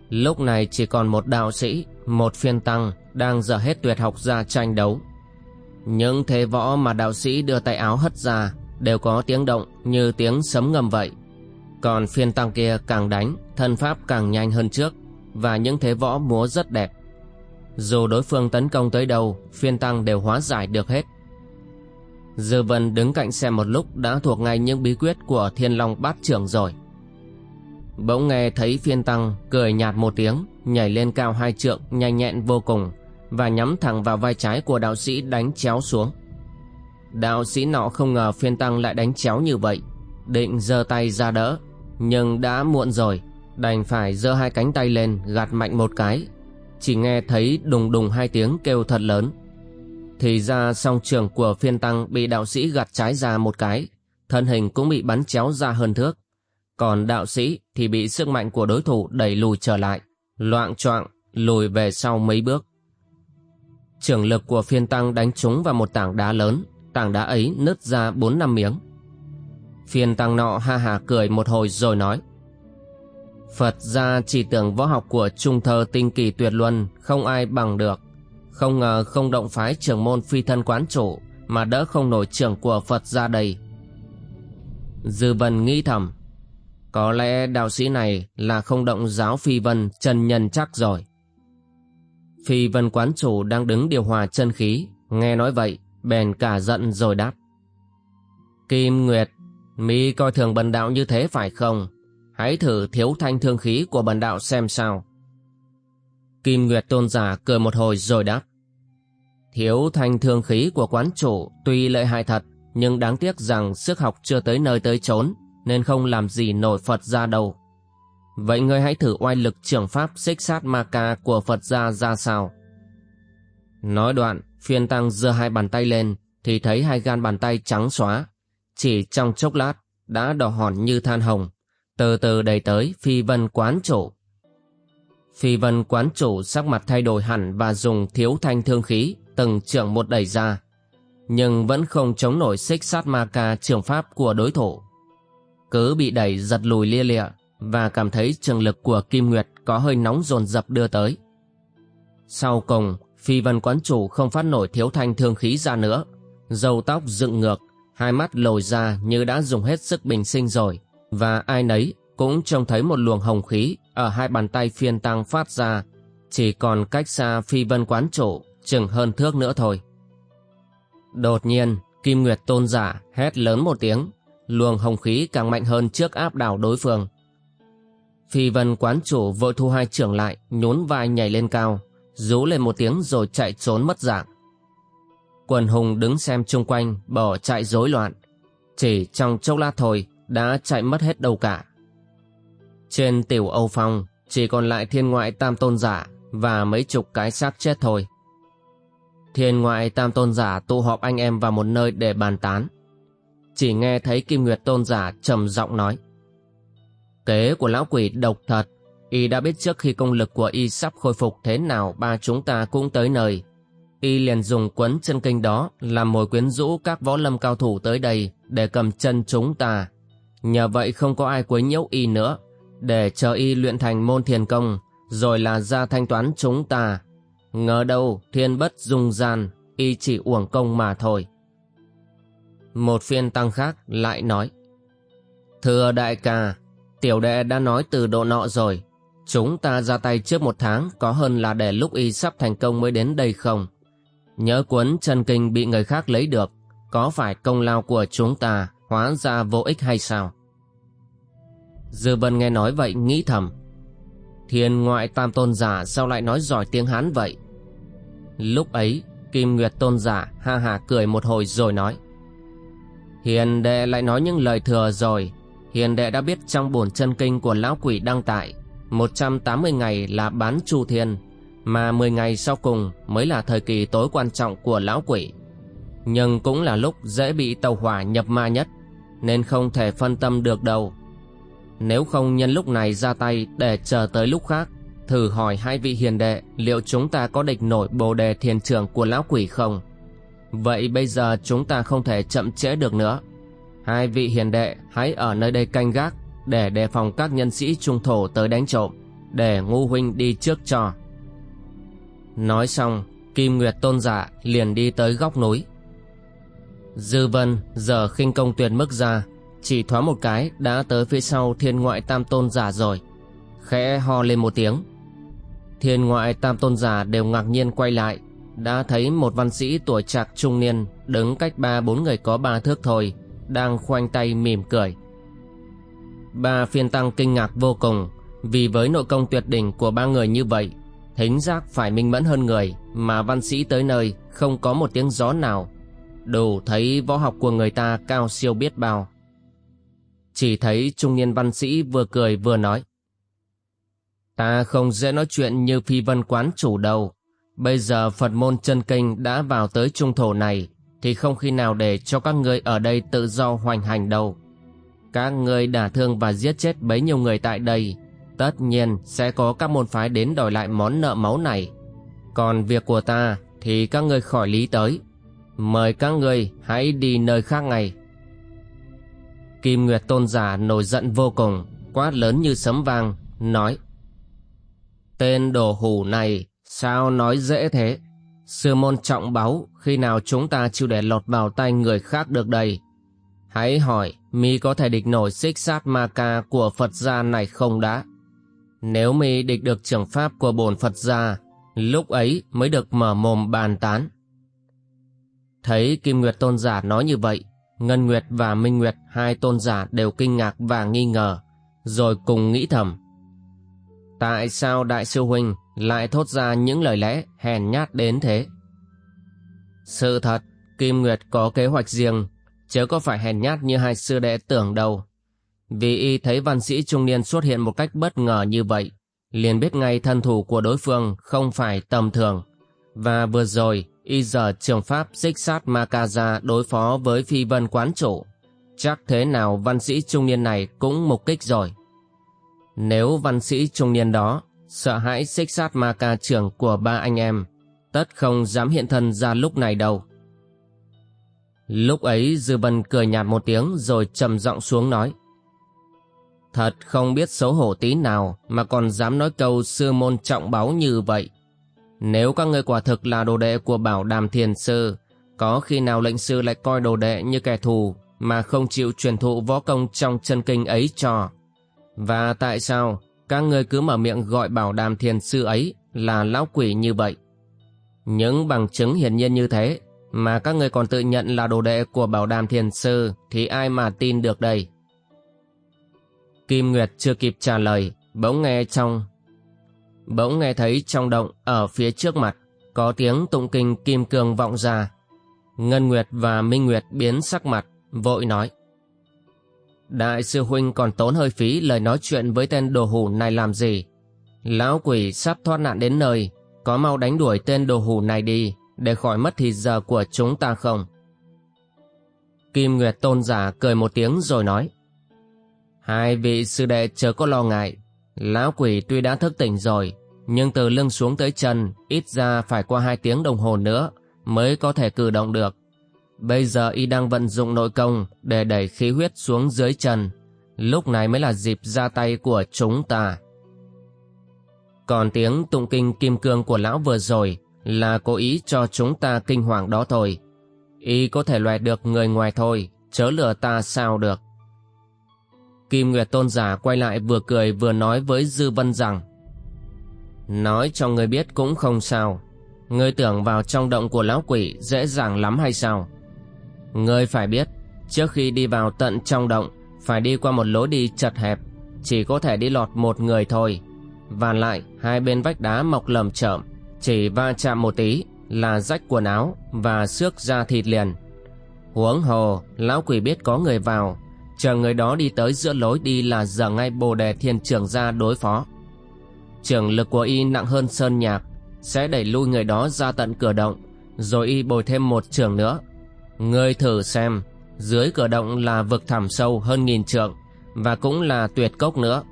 Lúc này chỉ còn một đạo sĩ, một phiên tăng đang dở hết tuyệt học ra tranh đấu. Những thế võ mà đạo sĩ đưa tay áo hất ra đều có tiếng động như tiếng sấm ngầm vậy. Còn phiên tăng kia càng đánh, thân pháp càng nhanh hơn trước và những thế võ múa rất đẹp. Dù đối phương tấn công tới đâu, phiên tăng đều hóa giải được hết. Dư Vân đứng cạnh xem một lúc đã thuộc ngay những bí quyết của Thiên Long Bát Trưởng rồi. Bỗng nghe thấy phiên tăng cười nhạt một tiếng, nhảy lên cao hai trượng nhanh nhẹn vô cùng và nhắm thẳng vào vai trái của đạo sĩ đánh chéo xuống. Đạo sĩ nọ không ngờ phiên tăng lại đánh chéo như vậy, định giơ tay ra đỡ, nhưng đã muộn rồi, đành phải giơ hai cánh tay lên gạt mạnh một cái chỉ nghe thấy đùng đùng hai tiếng kêu thật lớn. Thì ra song trường của phiên tăng bị đạo sĩ gạt trái ra một cái, thân hình cũng bị bắn chéo ra hơn thước. Còn đạo sĩ thì bị sức mạnh của đối thủ đẩy lùi trở lại, loạn choạng lùi về sau mấy bước. Trường lực của phiên tăng đánh trúng vào một tảng đá lớn, tảng đá ấy nứt ra bốn năm miếng. phiền tăng nọ ha hà cười một hồi rồi nói Phật ra chỉ tưởng võ học của trung thơ tinh kỳ tuyệt luân không ai bằng được. Không ngờ không động phái trưởng môn phi thân quán chủ mà đỡ không nổi trưởng của Phật ra đây. Dư vân nghĩ thầm. Có lẽ đạo sĩ này là không động giáo phi vân chân nhân chắc rồi. Phi vân quán chủ đang đứng điều hòa chân khí, nghe nói vậy, bèn cả giận rồi đáp. Kim Nguyệt, mi coi thường bần đạo như thế phải không? Hãy thử thiếu thanh thương khí của bần đạo xem sao. Kim Nguyệt tôn giả cười một hồi rồi đáp. Thiếu thanh thương khí của quán chủ tuy lợi hại thật, nhưng đáng tiếc rằng sức học chưa tới nơi tới chốn, nên không làm gì nổi Phật ra đâu. Vậy ngươi hãy thử oai lực trưởng pháp xích sát ma ca của Phật gia ra sao. Nói đoạn, phiên tăng giơ hai bàn tay lên, thì thấy hai gan bàn tay trắng xóa. Chỉ trong chốc lát, đã đỏ hòn như than hồng, từ từ đầy tới phi vân quán chủ. Phi vân quán chủ sắc mặt thay đổi hẳn và dùng thiếu thanh thương khí từng trưởng một đẩy ra, nhưng vẫn không chống nổi xích sát ma ca trường pháp của đối thủ. Cứ bị đẩy giật lùi lia lịa và cảm thấy trường lực của Kim Nguyệt có hơi nóng dồn dập đưa tới. Sau cùng, phi vân quán chủ không phát nổi thiếu thanh thương khí ra nữa, dầu tóc dựng ngược, hai mắt lồi ra như đã dùng hết sức bình sinh rồi. Và ai nấy cũng trông thấy một luồng hồng khí ở hai bàn tay phiên tăng phát ra, chỉ còn cách xa phi vân quán chủ chừng hơn thước nữa thôi. Đột nhiên, Kim Nguyệt tôn giả hét lớn một tiếng, luồng hồng khí càng mạnh hơn trước áp đảo đối phương. Phi vân quán chủ vội thu hai trưởng lại, nhún vai nhảy lên cao, rú lên một tiếng rồi chạy trốn mất dạng. Quần hùng đứng xem chung quanh, bỏ chạy rối loạn. Chỉ trong chốc lát thôi, đã chạy mất hết đâu cả. Trên tiểu Âu Phong chỉ còn lại thiên ngoại tam tôn giả và mấy chục cái xác chết thôi. Thiên ngoại tam tôn giả tụ họp anh em vào một nơi để bàn tán. Chỉ nghe thấy Kim Nguyệt tôn giả trầm giọng nói. Kế của lão quỷ độc thật, y đã biết trước khi công lực của y sắp khôi phục thế nào ba chúng ta cũng tới nơi. Y liền dùng quấn chân kinh đó làm mồi quyến rũ các võ lâm cao thủ tới đây để cầm chân chúng ta Nhờ vậy không có ai quấy nhiễu y nữa, để chờ y luyện thành môn thiền công, rồi là ra thanh toán chúng ta. Ngờ đâu thiên bất dung gian, y chỉ uổng công mà thôi. Một phiên tăng khác lại nói. Thưa đại ca, tiểu đệ đã nói từ độ nọ rồi. Chúng ta ra tay trước một tháng có hơn là để lúc y sắp thành công mới đến đây không? Nhớ cuốn chân kinh bị người khác lấy được, có phải công lao của chúng ta hóa ra vô ích hay sao? Dư Vân nghe nói vậy nghĩ thầm. Thiên ngoại tam tôn giả sao lại nói giỏi tiếng Hán vậy? Lúc ấy, Kim Nguyệt tôn giả ha ha cười một hồi rồi nói. Hiền đệ lại nói những lời thừa rồi. Hiền đệ đã biết trong bổn chân kinh của lão quỷ đăng tại 180 ngày là bán chu thiên, mà 10 ngày sau cùng mới là thời kỳ tối quan trọng của lão quỷ. Nhưng cũng là lúc dễ bị tàu hỏa nhập ma nhất, nên không thể phân tâm được đâu. Nếu không nhân lúc này ra tay để chờ tới lúc khác, thử hỏi hai vị hiền đệ liệu chúng ta có địch nổi bồ đề thiền trưởng của lão quỷ không? Vậy bây giờ chúng ta không thể chậm trễ được nữa. Hai vị hiền đệ hãy ở nơi đây canh gác để đề phòng các nhân sĩ trung thổ tới đánh trộm, để ngu huynh đi trước cho. Nói xong, Kim Nguyệt tôn giả liền đi tới góc núi. Dư Vân giờ khinh công tuyệt mức ra, chỉ thoáng một cái đã tới phía sau thiên ngoại tam tôn giả rồi. Khẽ ho lên một tiếng. Thiên ngoại tam tôn giả đều ngạc nhiên quay lại, đã thấy một văn sĩ tuổi trạc trung niên đứng cách ba bốn người có ba thước thôi, đang khoanh tay mỉm cười. Ba phiên tăng kinh ngạc vô cùng, vì với nội công tuyệt đỉnh của ba người như vậy, thính giác phải minh mẫn hơn người, mà văn sĩ tới nơi không có một tiếng gió nào, đủ thấy võ học của người ta cao siêu biết bao. Chỉ thấy trung niên văn sĩ vừa cười vừa nói. Ta không dễ nói chuyện như phi vân quán chủ đâu. Bây giờ Phật môn chân kinh đã vào tới trung thổ này, thì không khi nào để cho các ngươi ở đây tự do hoành hành đâu. Các ngươi đả thương và giết chết bấy nhiêu người tại đây, tất nhiên sẽ có các môn phái đến đòi lại món nợ máu này. Còn việc của ta thì các ngươi khỏi lý tới. Mời các ngươi hãy đi nơi khác ngay. Kim Nguyệt Tôn giả nổi giận vô cùng, quát lớn như sấm vang, nói Tên đồ hủ này, sao nói dễ thế? Sư môn trọng báu, khi nào chúng ta chịu để lọt vào tay người khác được đây? Hãy hỏi, mi có thể địch nổi xích sát ma ca của Phật gia này không đã? Nếu mi địch được trưởng pháp của bổn Phật gia, lúc ấy mới được mở mồm bàn tán. Thấy Kim Nguyệt Tôn giả nói như vậy, Ngân Nguyệt và Minh Nguyệt hai tôn giả đều kinh ngạc và nghi ngờ, rồi cùng nghĩ thầm. Tại sao Đại sư Huynh lại thốt ra những lời lẽ hèn nhát đến thế? Sự thật, Kim Nguyệt có kế hoạch riêng, chớ có phải hèn nhát như hai sư đệ tưởng đâu. Vì y thấy văn sĩ trung niên xuất hiện một cách bất ngờ như vậy, liền biết ngay thân thủ của đối phương không phải tầm thường. Và vừa rồi, y giờ trường pháp xích sát Makaza đối phó với phi vân quán chủ. Chắc thế nào văn sĩ trung niên này cũng mục kích rồi. Nếu văn sĩ trung niên đó sợ hãi xích sát ma ca trưởng của ba anh em, tất không dám hiện thân ra lúc này đâu. Lúc ấy Dư Bân cười nhạt một tiếng rồi trầm giọng xuống nói. Thật không biết xấu hổ tí nào mà còn dám nói câu sư môn trọng báu như vậy. Nếu các ngươi quả thực là đồ đệ của bảo đàm thiền sư, có khi nào lệnh sư lại coi đồ đệ như kẻ thù mà không chịu truyền thụ võ công trong chân kinh ấy cho? Và tại sao các ngươi cứ mở miệng gọi bảo đàm thiền sư ấy là lão quỷ như vậy? Những bằng chứng hiển nhiên như thế mà các người còn tự nhận là đồ đệ của bảo đàm thiền sư thì ai mà tin được đây? Kim Nguyệt chưa kịp trả lời, bỗng nghe trong bỗng nghe thấy trong động ở phía trước mặt có tiếng tụng kinh kim cương vọng ra. Ngân Nguyệt và Minh Nguyệt biến sắc mặt, vội nói. Đại sư huynh còn tốn hơi phí lời nói chuyện với tên đồ hủ này làm gì? Lão quỷ sắp thoát nạn đến nơi, có mau đánh đuổi tên đồ hủ này đi, để khỏi mất thì giờ của chúng ta không? Kim Nguyệt tôn giả cười một tiếng rồi nói. Hai vị sư đệ chớ có lo ngại, lão quỷ tuy đã thức tỉnh rồi, nhưng từ lưng xuống tới chân, ít ra phải qua hai tiếng đồng hồ nữa mới có thể cử động được. Bây giờ y đang vận dụng nội công để đẩy khí huyết xuống dưới chân, lúc này mới là dịp ra tay của chúng ta. Còn tiếng tụng kinh kim cương của lão vừa rồi là cố ý cho chúng ta kinh hoàng đó thôi. Y có thể loại được người ngoài thôi, chớ lừa ta sao được. Kim Nguyệt Tôn giả quay lại vừa cười vừa nói với Dư Vân rằng Nói cho người biết cũng không sao. Ngươi tưởng vào trong động của lão quỷ dễ dàng lắm hay sao? Ngươi phải biết, trước khi đi vào tận trong động, phải đi qua một lối đi chật hẹp, chỉ có thể đi lọt một người thôi. Và lại, hai bên vách đá mọc lầm chởm, chỉ va chạm một tí là rách quần áo và xước da thịt liền. Huống hồ, lão quỷ biết có người vào, chờ người đó đi tới giữa lối đi là giờ ngay bồ đề thiên trưởng ra đối phó. Trường lực của y nặng hơn sơn nhạc, sẽ đẩy lui người đó ra tận cửa động, rồi y bồi thêm một trường nữa. Ngươi thử xem, dưới cửa động là vực thẳm sâu hơn nghìn trượng, và cũng là tuyệt cốc nữa.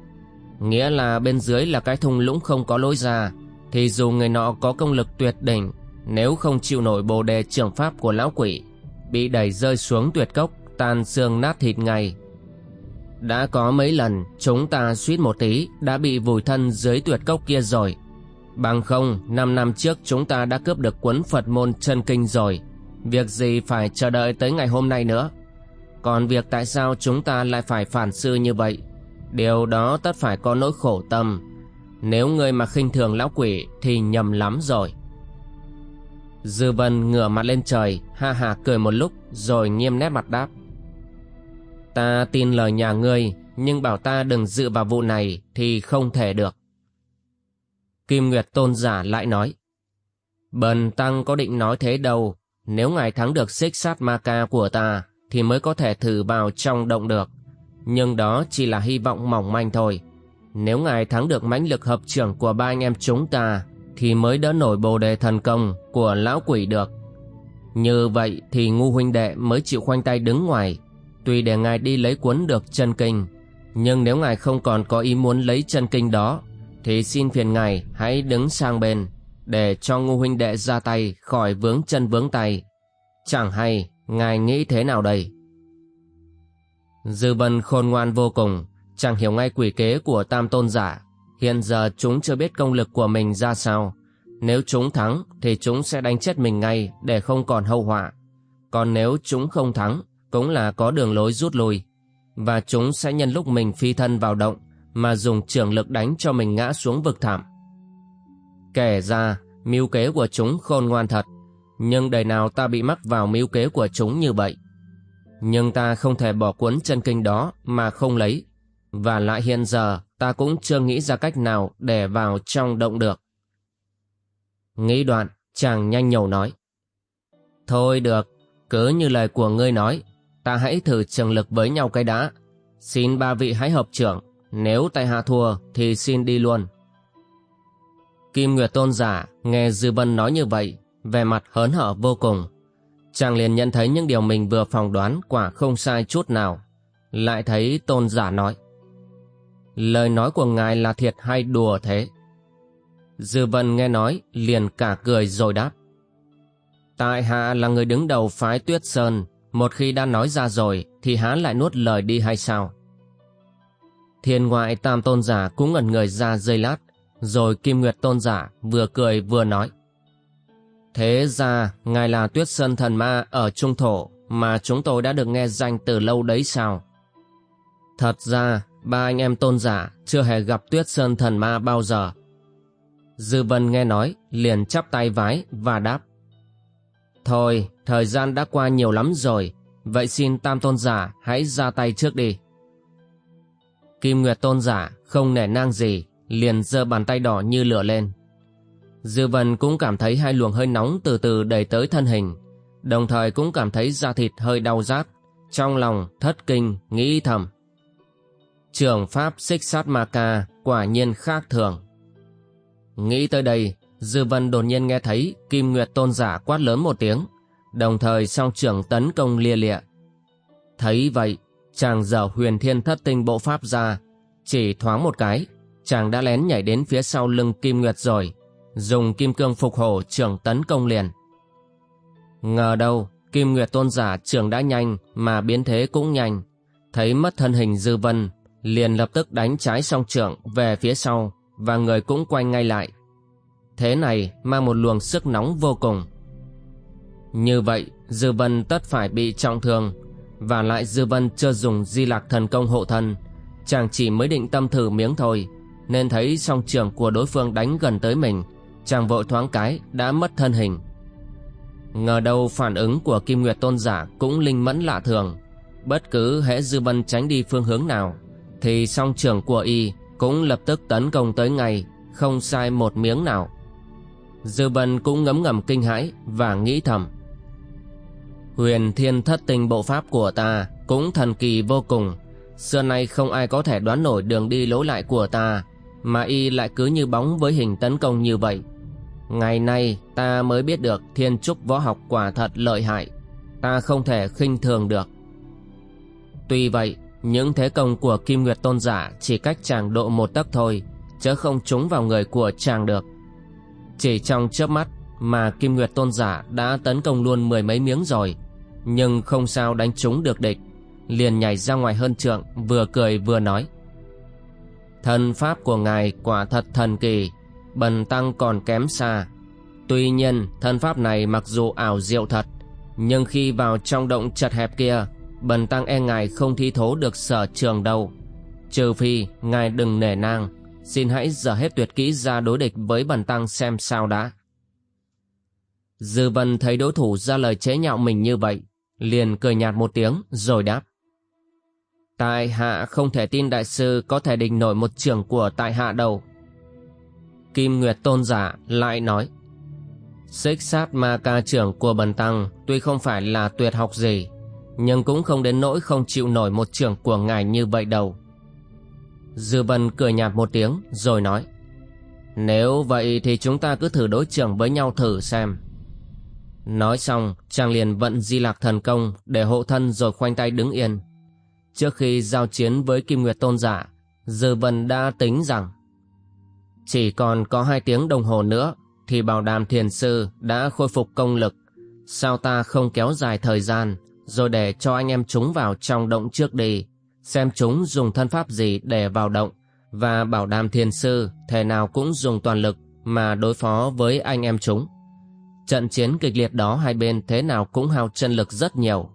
Nghĩa là bên dưới là cái thung lũng không có lối ra, thì dù người nọ có công lực tuyệt đỉnh, nếu không chịu nổi bồ đề trưởng pháp của lão quỷ, bị đẩy rơi xuống tuyệt cốc, tan xương nát thịt ngay. Đã có mấy lần chúng ta suýt một tí đã bị vùi thân dưới tuyệt cốc kia rồi. Bằng không, 5 năm trước chúng ta đã cướp được cuốn Phật môn chân kinh rồi. Việc gì phải chờ đợi tới ngày hôm nay nữa. Còn việc tại sao chúng ta lại phải phản sư như vậy, điều đó tất phải có nỗi khổ tâm. Nếu người mà khinh thường lão quỷ thì nhầm lắm rồi. Dư vân ngửa mặt lên trời, ha ha cười một lúc rồi nghiêm nét mặt đáp. Ta tin lời nhà ngươi, nhưng bảo ta đừng dự vào vụ này thì không thể được. Kim Nguyệt Tôn giả lại nói. Bần Tăng có định nói thế đâu, nếu ngài thắng được xích sát ma ca của ta thì mới có thể thử vào trong động được. Nhưng đó chỉ là hy vọng mỏng manh thôi. Nếu ngài thắng được mãnh lực hợp trưởng của ba anh em chúng ta, thì mới đỡ nổi bồ đề thần công của lão quỷ được. Như vậy thì ngu huynh đệ mới chịu khoanh tay đứng ngoài. Tuy để ngài đi lấy cuốn được chân kinh, Nhưng nếu ngài không còn có ý muốn lấy chân kinh đó, Thì xin phiền ngài hãy đứng sang bên, Để cho ngu huynh đệ ra tay khỏi vướng chân vướng tay. Chẳng hay, ngài nghĩ thế nào đây? Dư vân khôn ngoan vô cùng. Chẳng hiểu ngay quỷ kế của tam tôn giả Hiện giờ chúng chưa biết công lực của mình ra sao. Nếu chúng thắng thì chúng sẽ đánh chết mình ngay để không còn hậu họa. Còn nếu chúng không thắng cũng là có đường lối rút lui. Và chúng sẽ nhân lúc mình phi thân vào động mà dùng trường lực đánh cho mình ngã xuống vực thẳm. Kể ra, mưu kế của chúng khôn ngoan thật, nhưng đời nào ta bị mắc vào mưu kế của chúng như vậy. Nhưng ta không thể bỏ cuốn chân kinh đó mà không lấy, và lại hiện giờ ta cũng chưa nghĩ ra cách nào để vào trong động được. Nghĩ đoạn, chàng nhanh nhầu nói. Thôi được, cứ như lời của ngươi nói, ta hãy thử trường lực với nhau cái đã. Xin ba vị hãy hợp trưởng, nếu tay hạ thua thì xin đi luôn. Kim Nguyệt Tôn giả nghe Dư Vân nói như vậy, vẻ mặt hớn hở vô cùng. Chàng liền nhận thấy những điều mình vừa phỏng đoán quả không sai chút nào. Lại thấy Tôn giả nói. Lời nói của ngài là thiệt hay đùa thế? Dư Vân nghe nói liền cả cười rồi đáp. Tại hạ là người đứng đầu phái Tuyết Sơn, một khi đã nói ra rồi thì há lại nuốt lời đi hay sao? Thiên ngoại tam tôn giả cũng ngẩn người ra dây lát, rồi Kim Nguyệt tôn giả vừa cười vừa nói. Thế ra, ngài là tuyết sơn thần ma ở Trung Thổ mà chúng tôi đã được nghe danh từ lâu đấy sao? Thật ra, ba anh em tôn giả chưa hề gặp tuyết sơn thần ma bao giờ. Dư Vân nghe nói, liền chắp tay vái và đáp. Thôi, thời gian đã qua nhiều lắm rồi, vậy xin tam tôn giả hãy ra tay trước đi. Kim Nguyệt tôn giả không nể nang gì, liền giơ bàn tay đỏ như lửa lên. Dư vân cũng cảm thấy hai luồng hơi nóng từ từ đẩy tới thân hình, đồng thời cũng cảm thấy da thịt hơi đau rát, trong lòng thất kinh, nghĩ thầm. Trường pháp xích sát ma ca quả nhiên khác thường. Nghĩ tới đây, Dư Vân đột nhiên nghe thấy Kim Nguyệt Tôn giả quát lớn một tiếng, đồng thời song trưởng tấn công lia lịa. Thấy vậy, chàng dở huyền thiên thất tinh bộ pháp ra, chỉ thoáng một cái, chàng đã lén nhảy đến phía sau lưng Kim Nguyệt rồi, dùng kim cương phục hổ trưởng tấn công liền. Ngờ đâu, Kim Nguyệt Tôn giả trưởng đã nhanh mà biến thế cũng nhanh, thấy mất thân hình Dư Vân, liền lập tức đánh trái song trưởng về phía sau và người cũng quay ngay lại. Thế này mang một luồng sức nóng vô cùng. Như vậy, Dư Vân tất phải bị trọng thương, và lại Dư Vân chưa dùng di lạc thần công hộ thân, chàng chỉ mới định tâm thử miếng thôi, nên thấy song trưởng của đối phương đánh gần tới mình, chàng vội thoáng cái đã mất thân hình. Ngờ đâu phản ứng của Kim Nguyệt Tôn giả cũng linh mẫn lạ thường, bất cứ hễ Dư Vân tránh đi phương hướng nào, thì song trưởng của y cũng lập tức tấn công tới ngay, không sai một miếng nào. Dư bần cũng ngấm ngầm kinh hãi và nghĩ thầm. Huyền thiên thất tình bộ pháp của ta cũng thần kỳ vô cùng. Xưa nay không ai có thể đoán nổi đường đi lối lại của ta, mà y lại cứ như bóng với hình tấn công như vậy. Ngày nay ta mới biết được thiên trúc võ học quả thật lợi hại, ta không thể khinh thường được. Tuy vậy, những thế công của Kim Nguyệt Tôn Giả chỉ cách chàng độ một tấc thôi, chứ không trúng vào người của chàng được. Chỉ trong chớp mắt mà Kim Nguyệt Tôn Giả đã tấn công luôn mười mấy miếng rồi, nhưng không sao đánh trúng được địch, liền nhảy ra ngoài hơn trượng, vừa cười vừa nói. Thần pháp của ngài quả thật thần kỳ, bần tăng còn kém xa. Tuy nhiên, thân pháp này mặc dù ảo diệu thật, nhưng khi vào trong động chật hẹp kia, bần tăng e ngài không thi thố được sở trường đâu. Trừ phi, ngài đừng nể nang, xin hãy dở hết tuyệt kỹ ra đối địch với bần tăng xem sao đã. Dư vân thấy đối thủ ra lời chế nhạo mình như vậy, liền cười nhạt một tiếng rồi đáp. Tại hạ không thể tin đại sư có thể địch nổi một trưởng của tại hạ đâu. Kim Nguyệt Tôn Giả lại nói. Xích sát ma ca trưởng của bần tăng tuy không phải là tuyệt học gì, nhưng cũng không đến nỗi không chịu nổi một trưởng của ngài như vậy đâu. Dư Vân cười nhạt một tiếng rồi nói. Nếu vậy thì chúng ta cứ thử đối trưởng với nhau thử xem. Nói xong, chàng liền vận di lạc thần công để hộ thân rồi khoanh tay đứng yên. Trước khi giao chiến với Kim Nguyệt Tôn Giả, Dư Vân đã tính rằng chỉ còn có hai tiếng đồng hồ nữa thì bảo đàm thiền sư đã khôi phục công lực. Sao ta không kéo dài thời gian rồi để cho anh em chúng vào trong động trước đi, xem chúng dùng thân pháp gì để vào động và bảo đảm thiền sư thể nào cũng dùng toàn lực mà đối phó với anh em chúng. Trận chiến kịch liệt đó hai bên thế nào cũng hao chân lực rất nhiều.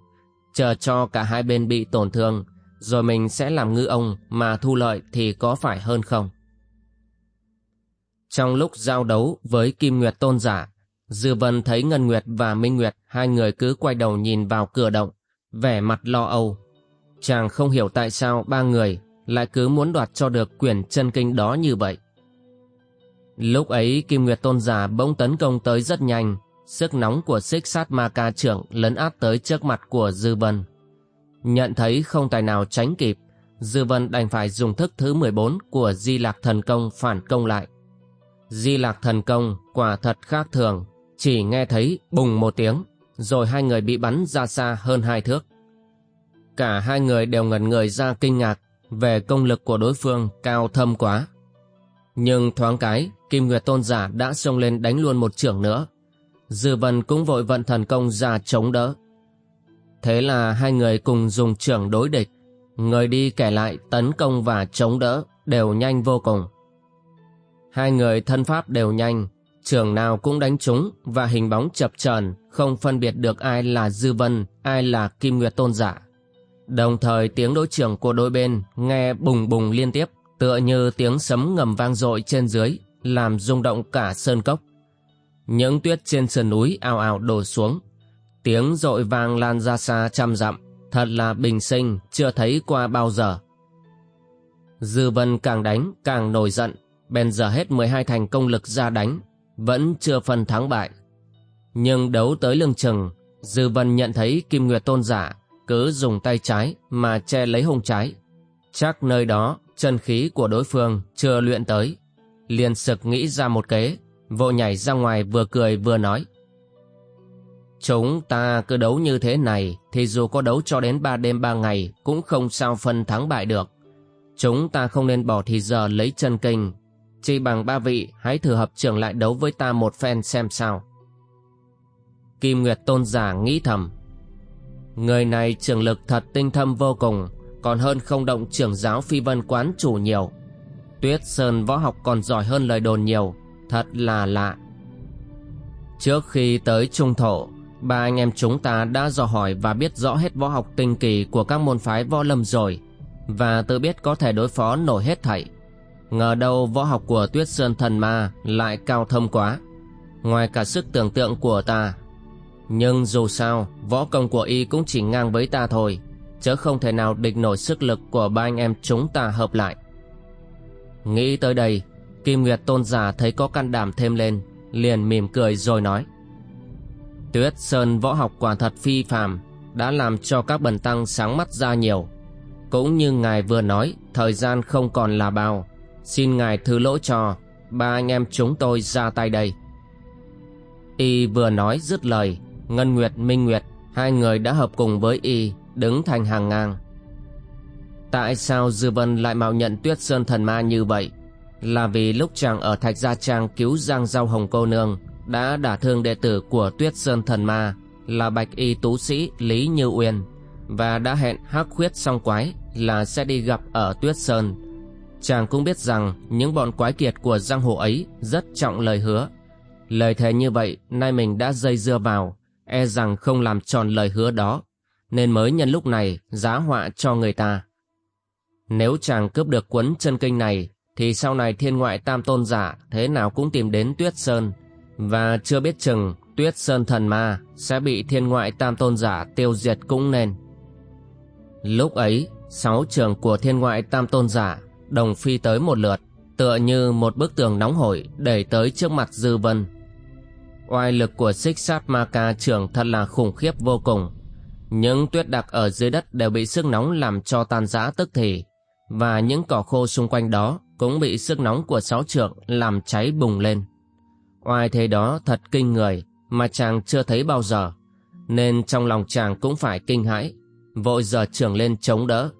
Chờ cho cả hai bên bị tổn thương, rồi mình sẽ làm ngư ông mà thu lợi thì có phải hơn không? Trong lúc giao đấu với Kim Nguyệt Tôn Giả, Dư Vân thấy Ngân Nguyệt và Minh Nguyệt hai người cứ quay đầu nhìn vào cửa động, vẻ mặt lo âu. Chàng không hiểu tại sao ba người lại cứ muốn đoạt cho được quyển chân kinh đó như vậy. Lúc ấy Kim Nguyệt Tôn Giả bỗng tấn công tới rất nhanh, sức nóng của xích sát ma ca trưởng lấn át tới trước mặt của Dư Vân. Nhận thấy không tài nào tránh kịp, Dư Vân đành phải dùng thức thứ 14 của Di Lạc Thần Công phản công lại. Di Lạc Thần Công quả thật khác thường, chỉ nghe thấy bùng một tiếng, rồi hai người bị bắn ra xa hơn hai thước. Cả hai người đều ngẩn người ra kinh ngạc về công lực của đối phương cao thâm quá. Nhưng thoáng cái, Kim Nguyệt Tôn Giả đã xông lên đánh luôn một trưởng nữa. Dư Vân cũng vội vận thần công ra chống đỡ. Thế là hai người cùng dùng trưởng đối địch. Người đi kẻ lại tấn công và chống đỡ đều nhanh vô cùng. Hai người thân pháp đều nhanh, trường nào cũng đánh trúng và hình bóng chập chờn không phân biệt được ai là Dư Vân, ai là Kim Nguyệt Tôn Giả. Đồng thời tiếng đối trưởng của đôi bên nghe bùng bùng liên tiếp tựa như tiếng sấm ngầm vang dội trên dưới làm rung động cả sơn cốc. Những tuyết trên sườn núi ào ào đổ xuống, tiếng dội vang lan ra xa trăm dặm, thật là bình sinh chưa thấy qua bao giờ. Dư Vân càng đánh càng nổi giận, bèn giờ hết 12 thành công lực ra đánh, vẫn chưa phân thắng bại. Nhưng đấu tới lưng chừng, Dư Vân nhận thấy Kim Nguyệt Tôn giả cứ dùng tay trái mà che lấy hông trái. Chắc nơi đó chân khí của đối phương chưa luyện tới. Liền sực nghĩ ra một kế, vội nhảy ra ngoài vừa cười vừa nói. Chúng ta cứ đấu như thế này thì dù có đấu cho đến ba đêm ba ngày cũng không sao phân thắng bại được. Chúng ta không nên bỏ thì giờ lấy chân kinh chỉ bằng ba vị hãy thử hợp trưởng lại đấu với ta một phen xem sao. Kim Nguyệt Tôn giả nghĩ thầm. Người này trưởng lực thật tinh thâm vô cùng, còn hơn không động trưởng giáo phi vân quán chủ nhiều tuyết sơn võ học còn giỏi hơn lời đồn nhiều thật là lạ trước khi tới trung thổ ba anh em chúng ta đã dò hỏi và biết rõ hết võ học tinh kỳ của các môn phái võ lâm rồi và tự biết có thể đối phó nổi hết thảy ngờ đâu võ học của tuyết sơn thần ma lại cao thâm quá. Ngoài cả sức tưởng tượng của ta. Nhưng dù sao, võ công của y cũng chỉ ngang với ta thôi, chớ không thể nào địch nổi sức lực của ba anh em chúng ta hợp lại. Nghĩ tới đây, kim nguyệt tôn giả thấy có can đảm thêm lên, liền mỉm cười rồi nói. Tuyết sơn võ học quả thật phi phàm, đã làm cho các bần tăng sáng mắt ra nhiều. Cũng như ngài vừa nói, thời gian không còn là bao xin ngài thứ lỗi cho, ba anh em chúng tôi ra tay đây. Y vừa nói dứt lời, ngân nguyệt, minh nguyệt, hai người đã hợp cùng với y, đứng thành hàng ngang. Tại sao dư vân lại mạo nhận tuyết sơn thần ma như vậy? Là vì lúc chàng ở thạch gia trang cứu giang giao hồng cô nương đã đả thương đệ tử của tuyết sơn thần ma, là bạch y tú sĩ lý như uyên, và đã hẹn hắc khuyết song quái là sẽ đi gặp ở tuyết sơn chàng cũng biết rằng những bọn quái kiệt của giang hồ ấy rất trọng lời hứa. Lời thề như vậy, nay mình đã dây dưa vào e rằng không làm tròn lời hứa đó. Nên mới nhân lúc này giá họa cho người ta. Nếu chàng cướp được cuốn chân kinh này, thì sau này thiên ngoại tam tôn giả thế nào cũng tìm đến tuyết sơn. Và chưa biết chừng, tuyết sơn thần ma sẽ bị thiên ngoại tam tôn giả tiêu diệt cũng nên. Lúc ấy, sáu trường của thiên ngoại tam tôn giả đồng phi tới một lượt, tựa như một bức tường nóng hổi đẩy tới trước mặt dư vân. Oai lực của xích sát ma ca trường thật là khủng khiếp vô cùng. Những tuyết đặc ở dưới đất đều bị sức nóng làm cho tan rã tức thì, và những cỏ khô xung quanh đó cũng bị sức nóng của sáu trượng làm cháy bùng lên. Oai thế đó thật kinh người, mà chàng chưa thấy bao giờ, nên trong lòng chàng cũng phải kinh hãi, vội giờ trưởng lên chống đỡ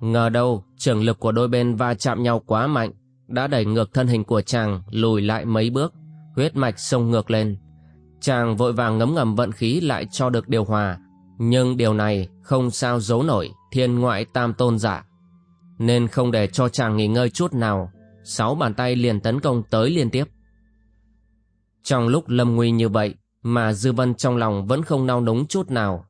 ngờ đâu, trường lực của đôi bên va chạm nhau quá mạnh, đã đẩy ngược thân hình của chàng lùi lại mấy bước, huyết mạch sông ngược lên. Chàng vội vàng ngấm ngầm vận khí lại cho được điều hòa, nhưng điều này không sao giấu nổi, thiên ngoại tam tôn giả. Nên không để cho chàng nghỉ ngơi chút nào, sáu bàn tay liền tấn công tới liên tiếp. Trong lúc lâm nguy như vậy, mà dư vân trong lòng vẫn không nao núng chút nào,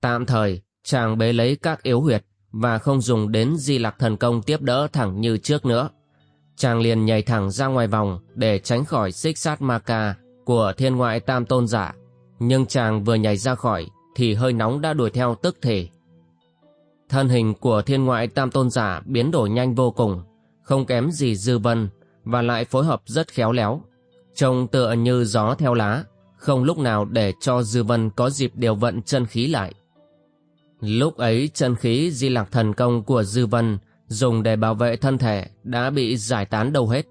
tạm thời, chàng bế lấy các yếu huyệt và không dùng đến di lạc thần công tiếp đỡ thẳng như trước nữa. Chàng liền nhảy thẳng ra ngoài vòng để tránh khỏi xích sát ma ca của thiên ngoại tam tôn giả. Nhưng chàng vừa nhảy ra khỏi thì hơi nóng đã đuổi theo tức thì. Thân hình của thiên ngoại tam tôn giả biến đổi nhanh vô cùng, không kém gì dư vân và lại phối hợp rất khéo léo. Trông tựa như gió theo lá, không lúc nào để cho dư vân có dịp điều vận chân khí lại lúc ấy chân khí di lạc thần công của dư vân dùng để bảo vệ thân thể đã bị giải tán đâu hết.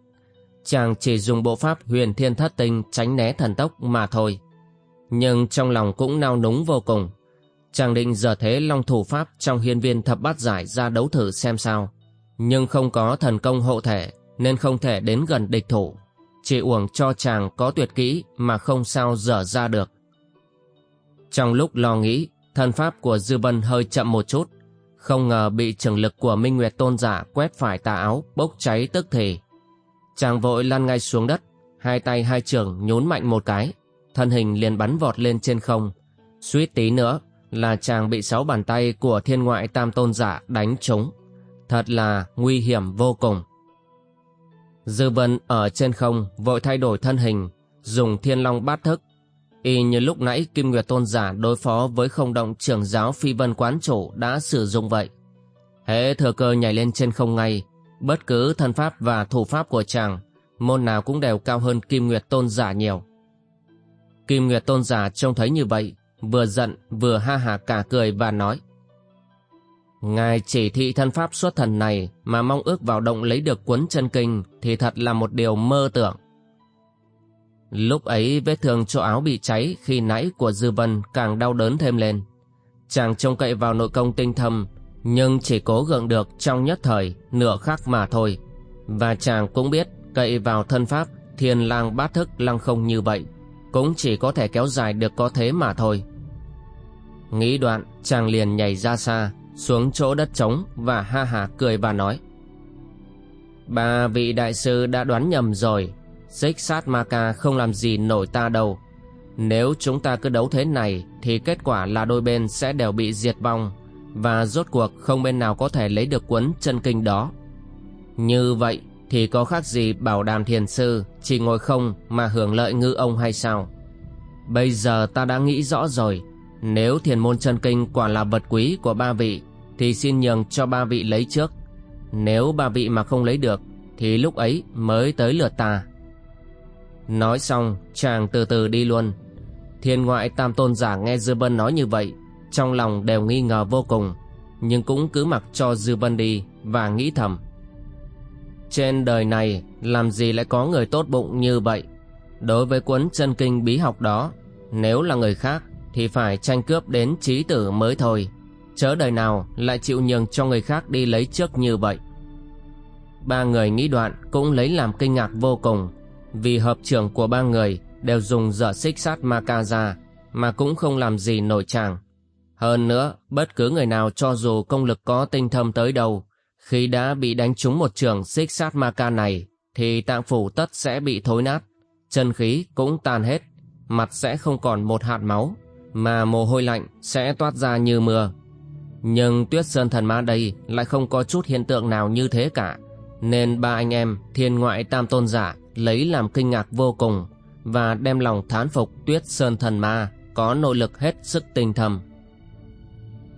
Chàng chỉ dùng bộ pháp huyền thiên thất tinh tránh né thần tốc mà thôi. Nhưng trong lòng cũng nao núng vô cùng. Chàng định giờ thế long thủ pháp trong hiên viên thập bát giải ra đấu thử xem sao. Nhưng không có thần công hộ thể nên không thể đến gần địch thủ. Chỉ uổng cho chàng có tuyệt kỹ mà không sao dở ra được. Trong lúc lo nghĩ thân pháp của dư vân hơi chậm một chút. Không ngờ bị trường lực của minh nguyệt tôn giả quét phải tà áo, bốc cháy tức thì. Chàng vội lăn ngay xuống đất, hai tay hai trường nhún mạnh một cái, thân hình liền bắn vọt lên trên không. Suýt tí nữa là chàng bị sáu bàn tay của thiên ngoại tam tôn giả đánh trúng. Thật là nguy hiểm vô cùng. Dư vân ở trên không, vội thay đổi thân hình, dùng thiên long bát thức y như lúc nãy kim nguyệt tôn giả đối phó với không động trưởng giáo phi vân quán chủ đã sử dụng vậy. Hễ thừa cơ nhảy lên trên không ngay, bất cứ thân pháp và thủ pháp của chàng, môn nào cũng đều cao hơn kim nguyệt tôn giả nhiều. Kim nguyệt tôn giả trông thấy như vậy, vừa giận, vừa ha hà cả cười và nói, ngài chỉ thị thân pháp xuất thần này mà mong ước vào động lấy được cuốn chân kinh thì thật là một điều mơ tưởng. Lúc ấy vết thương chỗ áo bị cháy khi nãy của Dư Vân càng đau đớn thêm lên. Chàng trông cậy vào nội công tinh thâm, nhưng chỉ cố gượng được trong nhất thời, nửa khắc mà thôi. Và chàng cũng biết cậy vào thân pháp thiên lang bát thức lăng không như vậy, cũng chỉ có thể kéo dài được có thế mà thôi. Nghĩ đoạn, chàng liền nhảy ra xa, xuống chỗ đất trống và ha hà cười và nói Ba vị đại sư đã đoán nhầm rồi Xích sát ma ca không làm gì nổi ta đâu. Nếu chúng ta cứ đấu thế này, Thì kết quả là đôi bên sẽ đều bị diệt vong, Và rốt cuộc không bên nào có thể lấy được cuốn chân kinh đó. Như vậy, thì có khác gì bảo đàm thiền sư Chỉ ngồi không mà hưởng lợi ngư ông hay sao? Bây giờ ta đã nghĩ rõ rồi. Nếu thiền môn chân kinh quả là vật quý của ba vị, Thì xin nhường cho ba vị lấy trước. Nếu ba vị mà không lấy được, Thì lúc ấy mới tới lượt ta. Nói xong, chàng từ từ đi luôn. Thiên ngoại tam tôn giả nghe Dư Vân nói như vậy, Trong lòng đều nghi ngờ vô cùng, Nhưng cũng cứ mặc cho Dư Vân đi Và nghĩ thầm. Trên đời này, Làm gì lại có người tốt bụng như vậy? Đối với cuốn chân kinh bí học đó, Nếu là người khác Thì phải tranh cướp đến trí tử mới thôi. Chớ đời nào lại chịu nhường cho người khác đi lấy trước như vậy. Ba người nghĩ đoạn cũng lấy làm kinh ngạc vô cùng. Vì hợp trưởng của ba người đều dùng dở xích sát ma ca ra Mà cũng không làm gì nổi chàng Hơn nữa bất cứ người nào cho dù công lực có tinh thâm tới đâu Khi đã bị đánh trúng một trường xích sát ma ca này Thì tạng phủ tất sẽ bị thối nát chân khí cũng tan hết, mặt sẽ không còn một hạt máu, mà mồ hôi lạnh sẽ toát ra như mưa. Nhưng tuyết sơn thần ma đây lại không có chút hiện tượng nào như thế cả, nên ba anh em thiên ngoại tam tôn giả lấy làm kinh ngạc vô cùng và đem lòng thán phục tuyết sơn thần ma có nội lực hết sức tinh thầm.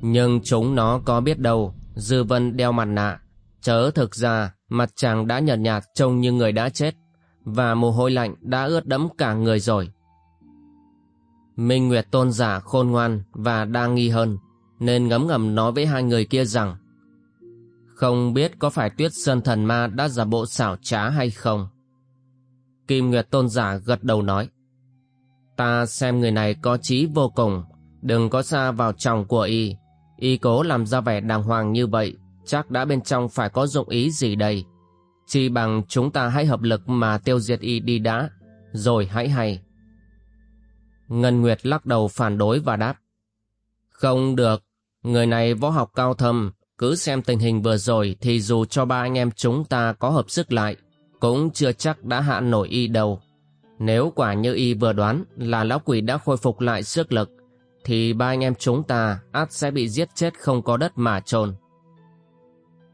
Nhưng chúng nó có biết đâu, Dư Vân đeo mặt nạ, chớ thực ra mặt chàng đã nhợt nhạt trông như người đã chết và mồ hôi lạnh đã ướt đẫm cả người rồi. Minh Nguyệt tôn giả khôn ngoan và đa nghi hơn, nên ngấm ngầm nói với hai người kia rằng không biết có phải tuyết sơn thần ma đã giả bộ xảo trá hay không. Kim Nguyệt tôn giả gật đầu nói Ta xem người này có trí vô cùng, đừng có xa vào chồng của y. Y cố làm ra vẻ đàng hoàng như vậy, chắc đã bên trong phải có dụng ý gì đây. Chỉ bằng chúng ta hãy hợp lực mà tiêu diệt y đi đã, rồi hãy hay. Ngân Nguyệt lắc đầu phản đối và đáp. Không được, người này võ học cao thâm, cứ xem tình hình vừa rồi thì dù cho ba anh em chúng ta có hợp sức lại, cũng chưa chắc đã hạ nổi y đâu. Nếu quả như y vừa đoán là lão quỷ đã khôi phục lại sức lực, thì ba anh em chúng ta át sẽ bị giết chết không có đất mà chôn.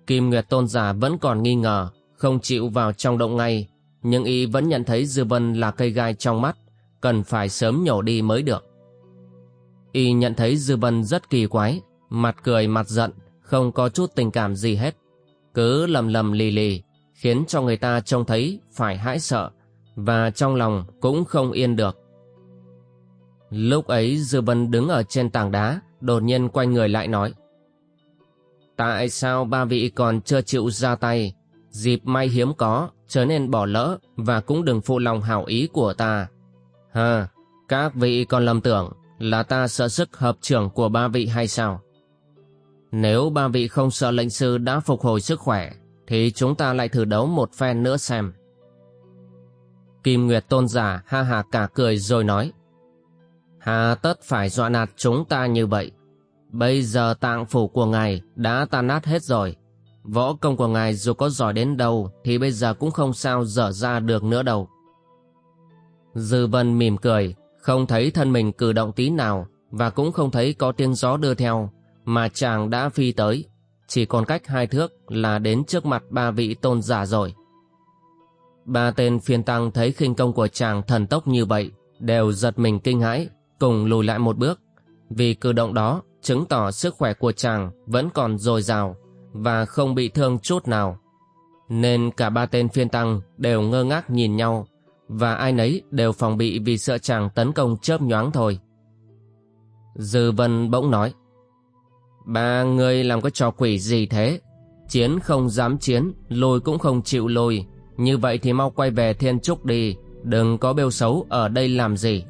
Kim Nguyệt Tôn giả vẫn còn nghi ngờ, không chịu vào trong động ngay, nhưng y vẫn nhận thấy Dư Vân là cây gai trong mắt, cần phải sớm nhổ đi mới được. Y nhận thấy Dư Vân rất kỳ quái, mặt cười mặt giận, không có chút tình cảm gì hết. Cứ lầm lầm lì lì, khiến cho người ta trông thấy phải hãi sợ, và trong lòng cũng không yên được. Lúc ấy Dư Vân đứng ở trên tảng đá, đột nhiên quay người lại nói. Tại sao ba vị còn chưa chịu ra tay, Dịp may hiếm có, chớ nên bỏ lỡ và cũng đừng phụ lòng hảo ý của ta. Hờ, các vị còn lầm tưởng là ta sợ sức hợp trưởng của ba vị hay sao? Nếu ba vị không sợ lệnh sư đã phục hồi sức khỏe, thì chúng ta lại thử đấu một phen nữa xem. Kim Nguyệt tôn giả ha hà cả cười rồi nói Hà tất phải dọa nạt chúng ta như vậy Bây giờ tạng phủ của ngài đã tan nát hết rồi Võ công của ngài dù có giỏi đến đâu thì bây giờ cũng không sao dở ra được nữa đâu. Dư vân mỉm cười, không thấy thân mình cử động tí nào và cũng không thấy có tiếng gió đưa theo, mà chàng đã phi tới. Chỉ còn cách hai thước là đến trước mặt ba vị tôn giả rồi. Ba tên phiên tăng thấy khinh công của chàng thần tốc như vậy, đều giật mình kinh hãi, cùng lùi lại một bước. Vì cử động đó chứng tỏ sức khỏe của chàng vẫn còn dồi dào và không bị thương chút nào. Nên cả ba tên phiên tăng đều ngơ ngác nhìn nhau và ai nấy đều phòng bị vì sợ chàng tấn công chớp nhoáng thôi. Dư Vân bỗng nói Ba người làm cái trò quỷ gì thế? Chiến không dám chiến, lùi cũng không chịu lùi. Như vậy thì mau quay về thiên trúc đi, đừng có bêu xấu ở đây làm gì.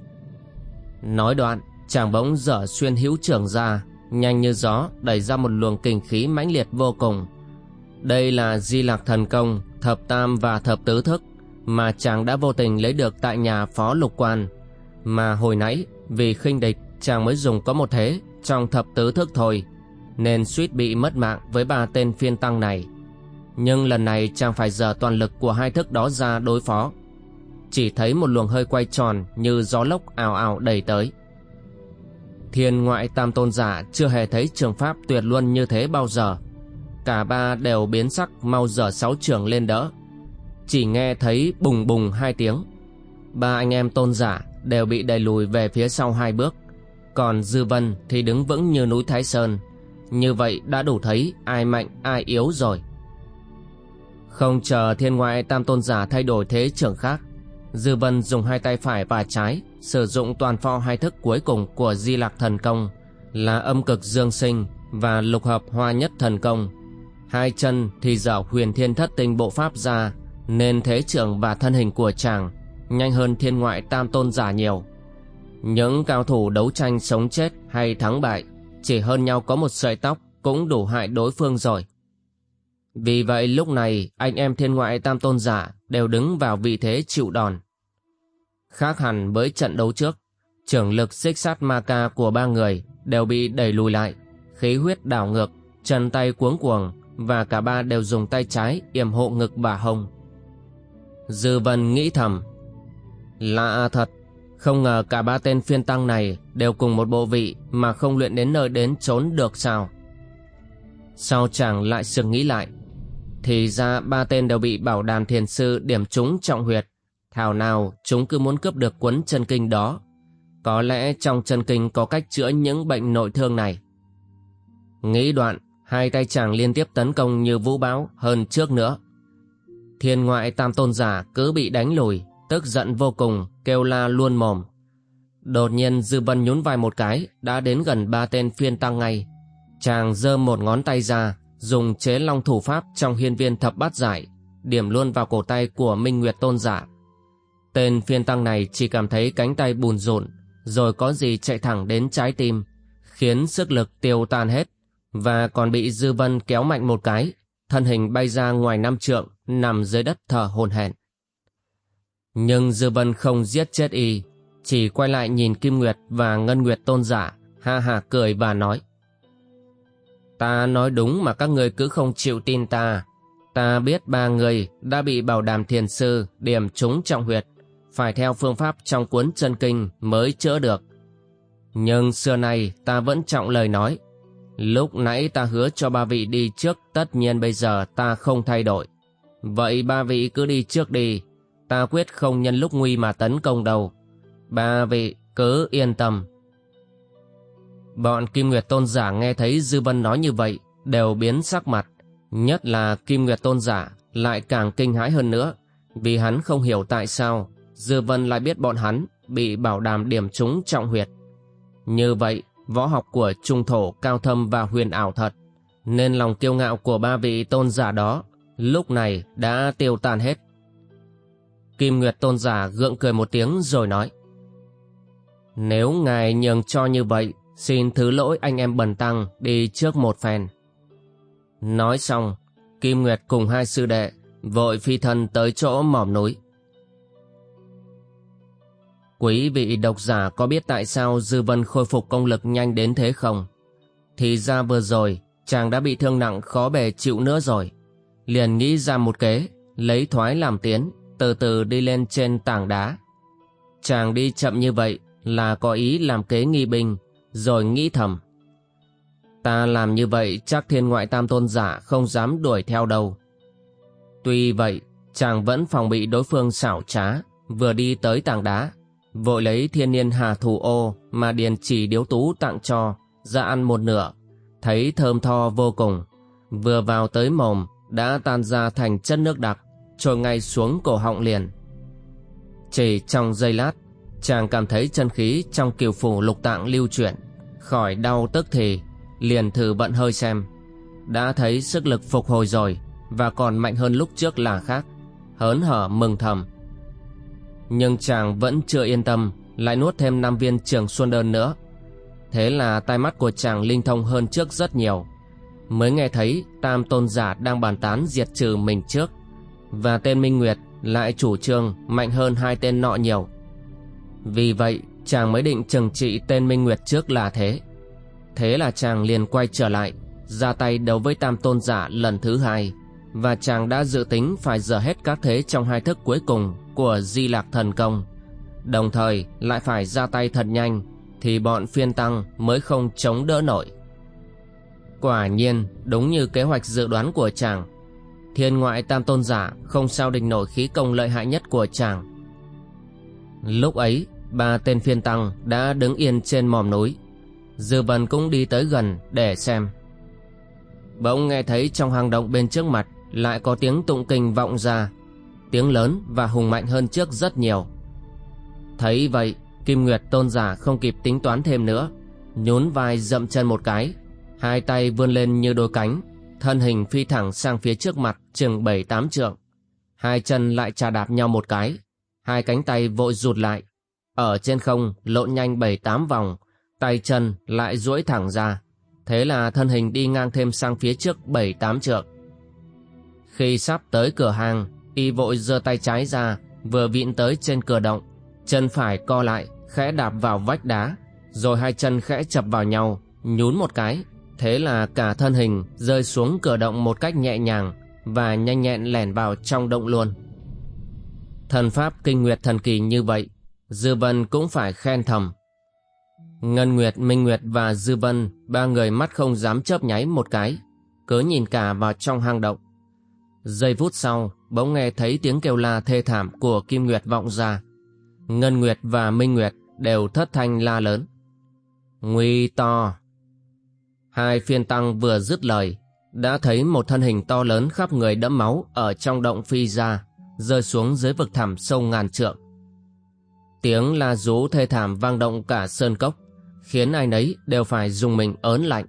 Nói đoạn, chàng bỗng dở xuyên hữu trưởng ra, nhanh như gió đẩy ra một luồng kinh khí mãnh liệt vô cùng. Đây là di lạc thần công, thập tam và thập tứ thức mà chàng đã vô tình lấy được tại nhà phó lục quan. Mà hồi nãy vì khinh địch chàng mới dùng có một thế trong thập tứ thức thôi nên suýt bị mất mạng với ba tên phiên tăng này. Nhưng lần này chàng phải dở toàn lực của hai thức đó ra đối phó. Chỉ thấy một luồng hơi quay tròn như gió lốc ào ào đầy tới. Thiên ngoại tam tôn giả chưa hề thấy trường pháp tuyệt luân như thế bao giờ. Cả ba đều biến sắc mau dở sáu trường lên đỡ. Chỉ nghe thấy bùng bùng hai tiếng. Ba anh em tôn giả đều bị đẩy lùi về phía sau hai bước. Còn Dư Vân thì đứng vững như núi Thái Sơn. Như vậy đã đủ thấy ai mạnh, ai yếu rồi. Không chờ thiên ngoại tam tôn giả thay đổi thế trưởng khác. Dư Vân dùng hai tay phải và trái sử dụng toàn pho hai thức cuối cùng của Di Lạc Thần Công là âm cực dương sinh và lục hợp hoa nhất thần công. Hai chân thì dở huyền thiên thất tinh bộ pháp ra, nên thế trưởng và thân hình của chàng nhanh hơn thiên ngoại tam tôn giả nhiều. Những cao thủ đấu tranh sống chết hay thắng bại chỉ hơn nhau có một sợi tóc cũng đủ hại đối phương rồi. Vì vậy lúc này anh em thiên ngoại tam tôn giả đều đứng vào vị thế chịu đòn. Khác hẳn với trận đấu trước, trưởng lực xích sát ma ca của ba người đều bị đẩy lùi lại, khí huyết đảo ngược, chân tay cuống cuồng và cả ba đều dùng tay trái yểm hộ ngực bà hồng. Dư Vân nghĩ thầm, lạ thật, không ngờ cả ba tên phiên tăng này đều cùng một bộ vị mà không luyện đến nơi đến trốn được sao. Sau chàng lại sực nghĩ lại, thì ra ba tên đều bị bảo đàn thiền sư điểm trúng trọng huyệt Thảo nào chúng cứ muốn cướp được cuốn chân kinh đó. Có lẽ trong chân kinh có cách chữa những bệnh nội thương này. Nghĩ đoạn, hai tay chàng liên tiếp tấn công như vũ bão hơn trước nữa. Thiên ngoại tam tôn giả cứ bị đánh lùi, tức giận vô cùng, kêu la luôn mồm. Đột nhiên Dư Vân nhún vai một cái, đã đến gần ba tên phiên tăng ngay. Chàng giơ một ngón tay ra, dùng chế long thủ pháp trong hiên viên thập bát giải, điểm luôn vào cổ tay của Minh Nguyệt tôn giả. Tên phiên tăng này chỉ cảm thấy cánh tay bùn rộn, rồi có gì chạy thẳng đến trái tim, khiến sức lực tiêu tan hết, và còn bị Dư Vân kéo mạnh một cái, thân hình bay ra ngoài năm trượng, nằm dưới đất thở hồn hển. Nhưng Dư Vân không giết chết y, chỉ quay lại nhìn Kim Nguyệt và Ngân Nguyệt tôn giả, ha ha cười và nói. Ta nói đúng mà các người cứ không chịu tin ta. Ta biết ba người đã bị bảo đảm thiền sư điểm trúng trọng huyệt phải theo phương pháp trong cuốn chân kinh mới chữa được. Nhưng xưa nay ta vẫn trọng lời nói. Lúc nãy ta hứa cho ba vị đi trước tất nhiên bây giờ ta không thay đổi. Vậy ba vị cứ đi trước đi, ta quyết không nhân lúc nguy mà tấn công đâu. Ba vị cứ yên tâm. Bọn Kim Nguyệt Tôn giả nghe thấy Dư Vân nói như vậy đều biến sắc mặt. Nhất là Kim Nguyệt Tôn giả lại càng kinh hãi hơn nữa vì hắn không hiểu tại sao Dư Vân lại biết bọn hắn bị bảo đảm điểm trúng trọng huyệt. Như vậy, võ học của trung thổ cao thâm và huyền ảo thật, nên lòng kiêu ngạo của ba vị tôn giả đó lúc này đã tiêu tan hết. Kim Nguyệt tôn giả gượng cười một tiếng rồi nói Nếu ngài nhường cho như vậy, xin thứ lỗi anh em bần tăng đi trước một phen. Nói xong, Kim Nguyệt cùng hai sư đệ vội phi thân tới chỗ mỏm núi. Quý vị độc giả có biết tại sao Dư Vân khôi phục công lực nhanh đến thế không? Thì ra vừa rồi, chàng đã bị thương nặng khó bề chịu nữa rồi. Liền nghĩ ra một kế, lấy thoái làm tiến, từ từ đi lên trên tảng đá. Chàng đi chậm như vậy là có ý làm kế nghi binh, rồi nghĩ thầm. Ta làm như vậy chắc thiên ngoại tam tôn giả không dám đuổi theo đâu. Tuy vậy, chàng vẫn phòng bị đối phương xảo trá, vừa đi tới tảng đá vội lấy thiên niên hà thủ ô mà điền chỉ điếu tú tặng cho ra ăn một nửa thấy thơm tho vô cùng vừa vào tới mồm đã tan ra thành chất nước đặc trôi ngay xuống cổ họng liền. Chỉ trong giây lát, chàng cảm thấy chân khí trong kiều phủ lục tạng lưu chuyển, khỏi đau tức thì, liền thử vận hơi xem. Đã thấy sức lực phục hồi rồi, và còn mạnh hơn lúc trước là khác, hớn hở mừng thầm. Nhưng chàng vẫn chưa yên tâm, lại nuốt thêm năm viên trường xuân đơn nữa. Thế là tai mắt của chàng linh thông hơn trước rất nhiều. Mới nghe thấy tam tôn giả đang bàn tán diệt trừ mình trước và tên minh nguyệt lại chủ trương mạnh hơn hai tên nọ nhiều. Vì vậy, chàng mới định trừng trị tên minh nguyệt trước là thế. Thế là chàng liền quay trở lại, ra tay đấu với tam tôn giả lần thứ hai, và chàng đã dự tính phải dở hết các thế trong hai thức cuối cùng của di lạc thần công. Đồng thời lại phải ra tay thật nhanh, thì bọn phiên tăng mới không chống đỡ nổi. Quả nhiên, đúng như kế hoạch dự đoán của chàng thiên ngoại tam tôn giả không sao địch nổi khí công lợi hại nhất của chàng. Lúc ấy, ba tên phiên tăng đã đứng yên trên mỏm núi. Dư vân cũng đi tới gần để xem. Bỗng nghe thấy trong hang động bên trước mặt lại có tiếng tụng kinh vọng ra, tiếng lớn và hùng mạnh hơn trước rất nhiều. Thấy vậy, kim nguyệt tôn giả không kịp tính toán thêm nữa, nhún vai dậm chân một cái, hai tay vươn lên như đôi cánh thân hình phi thẳng sang phía trước mặt, chừng bảy, tám trượng. Hai chân lại trà đạp nhau một cái. Hai cánh tay vội rụt lại. Ở trên không, lộn nhanh bảy, tám vòng. Tay chân lại duỗi thẳng ra. Thế là thân hình đi ngang thêm sang phía trước bảy, tám trượng. Khi sắp tới cửa hàng, y vội giơ tay trái ra, vừa vịn tới trên cửa động. Chân phải co lại, khẽ đạp vào vách đá. Rồi hai chân khẽ chập vào nhau, nhún một cái thế là cả thân hình rơi xuống cửa động một cách nhẹ nhàng và nhanh nhẹn lẻn vào trong động luôn. Thần pháp kinh nguyệt thần kỳ như vậy, dư vân cũng phải khen thầm. Ngân nguyệt, minh nguyệt và dư vân, ba người mắt không dám chớp nháy một cái, cứ nhìn cả vào trong hang động. Giây phút sau, bỗng nghe thấy tiếng kêu la thê thảm của kim nguyệt vọng ra. Ngân nguyệt và minh nguyệt đều thất thanh la lớn. Nguy to! Hai phiên tăng vừa dứt lời, đã thấy một thân hình to lớn khắp người đẫm máu ở trong động phi ra, rơi xuống dưới vực thẳm sâu ngàn trượng tiếng la rú thê thảm vang động cả sơn cốc, khiến ai nấy đều phải dùng mình ớn lạnh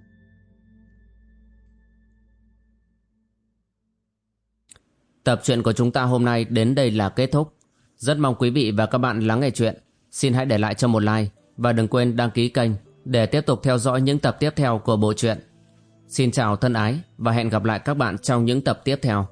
Tập truyện của chúng ta hôm nay đến đây là kết thúc. Rất mong quý vị và các bạn lắng nghe chuyện. Xin hãy để lại cho một like và đừng quên đăng ký kênh để tiếp tục theo dõi những tập tiếp theo của bộ truyện. Xin chào thân ái và hẹn gặp lại các bạn trong những tập tiếp theo.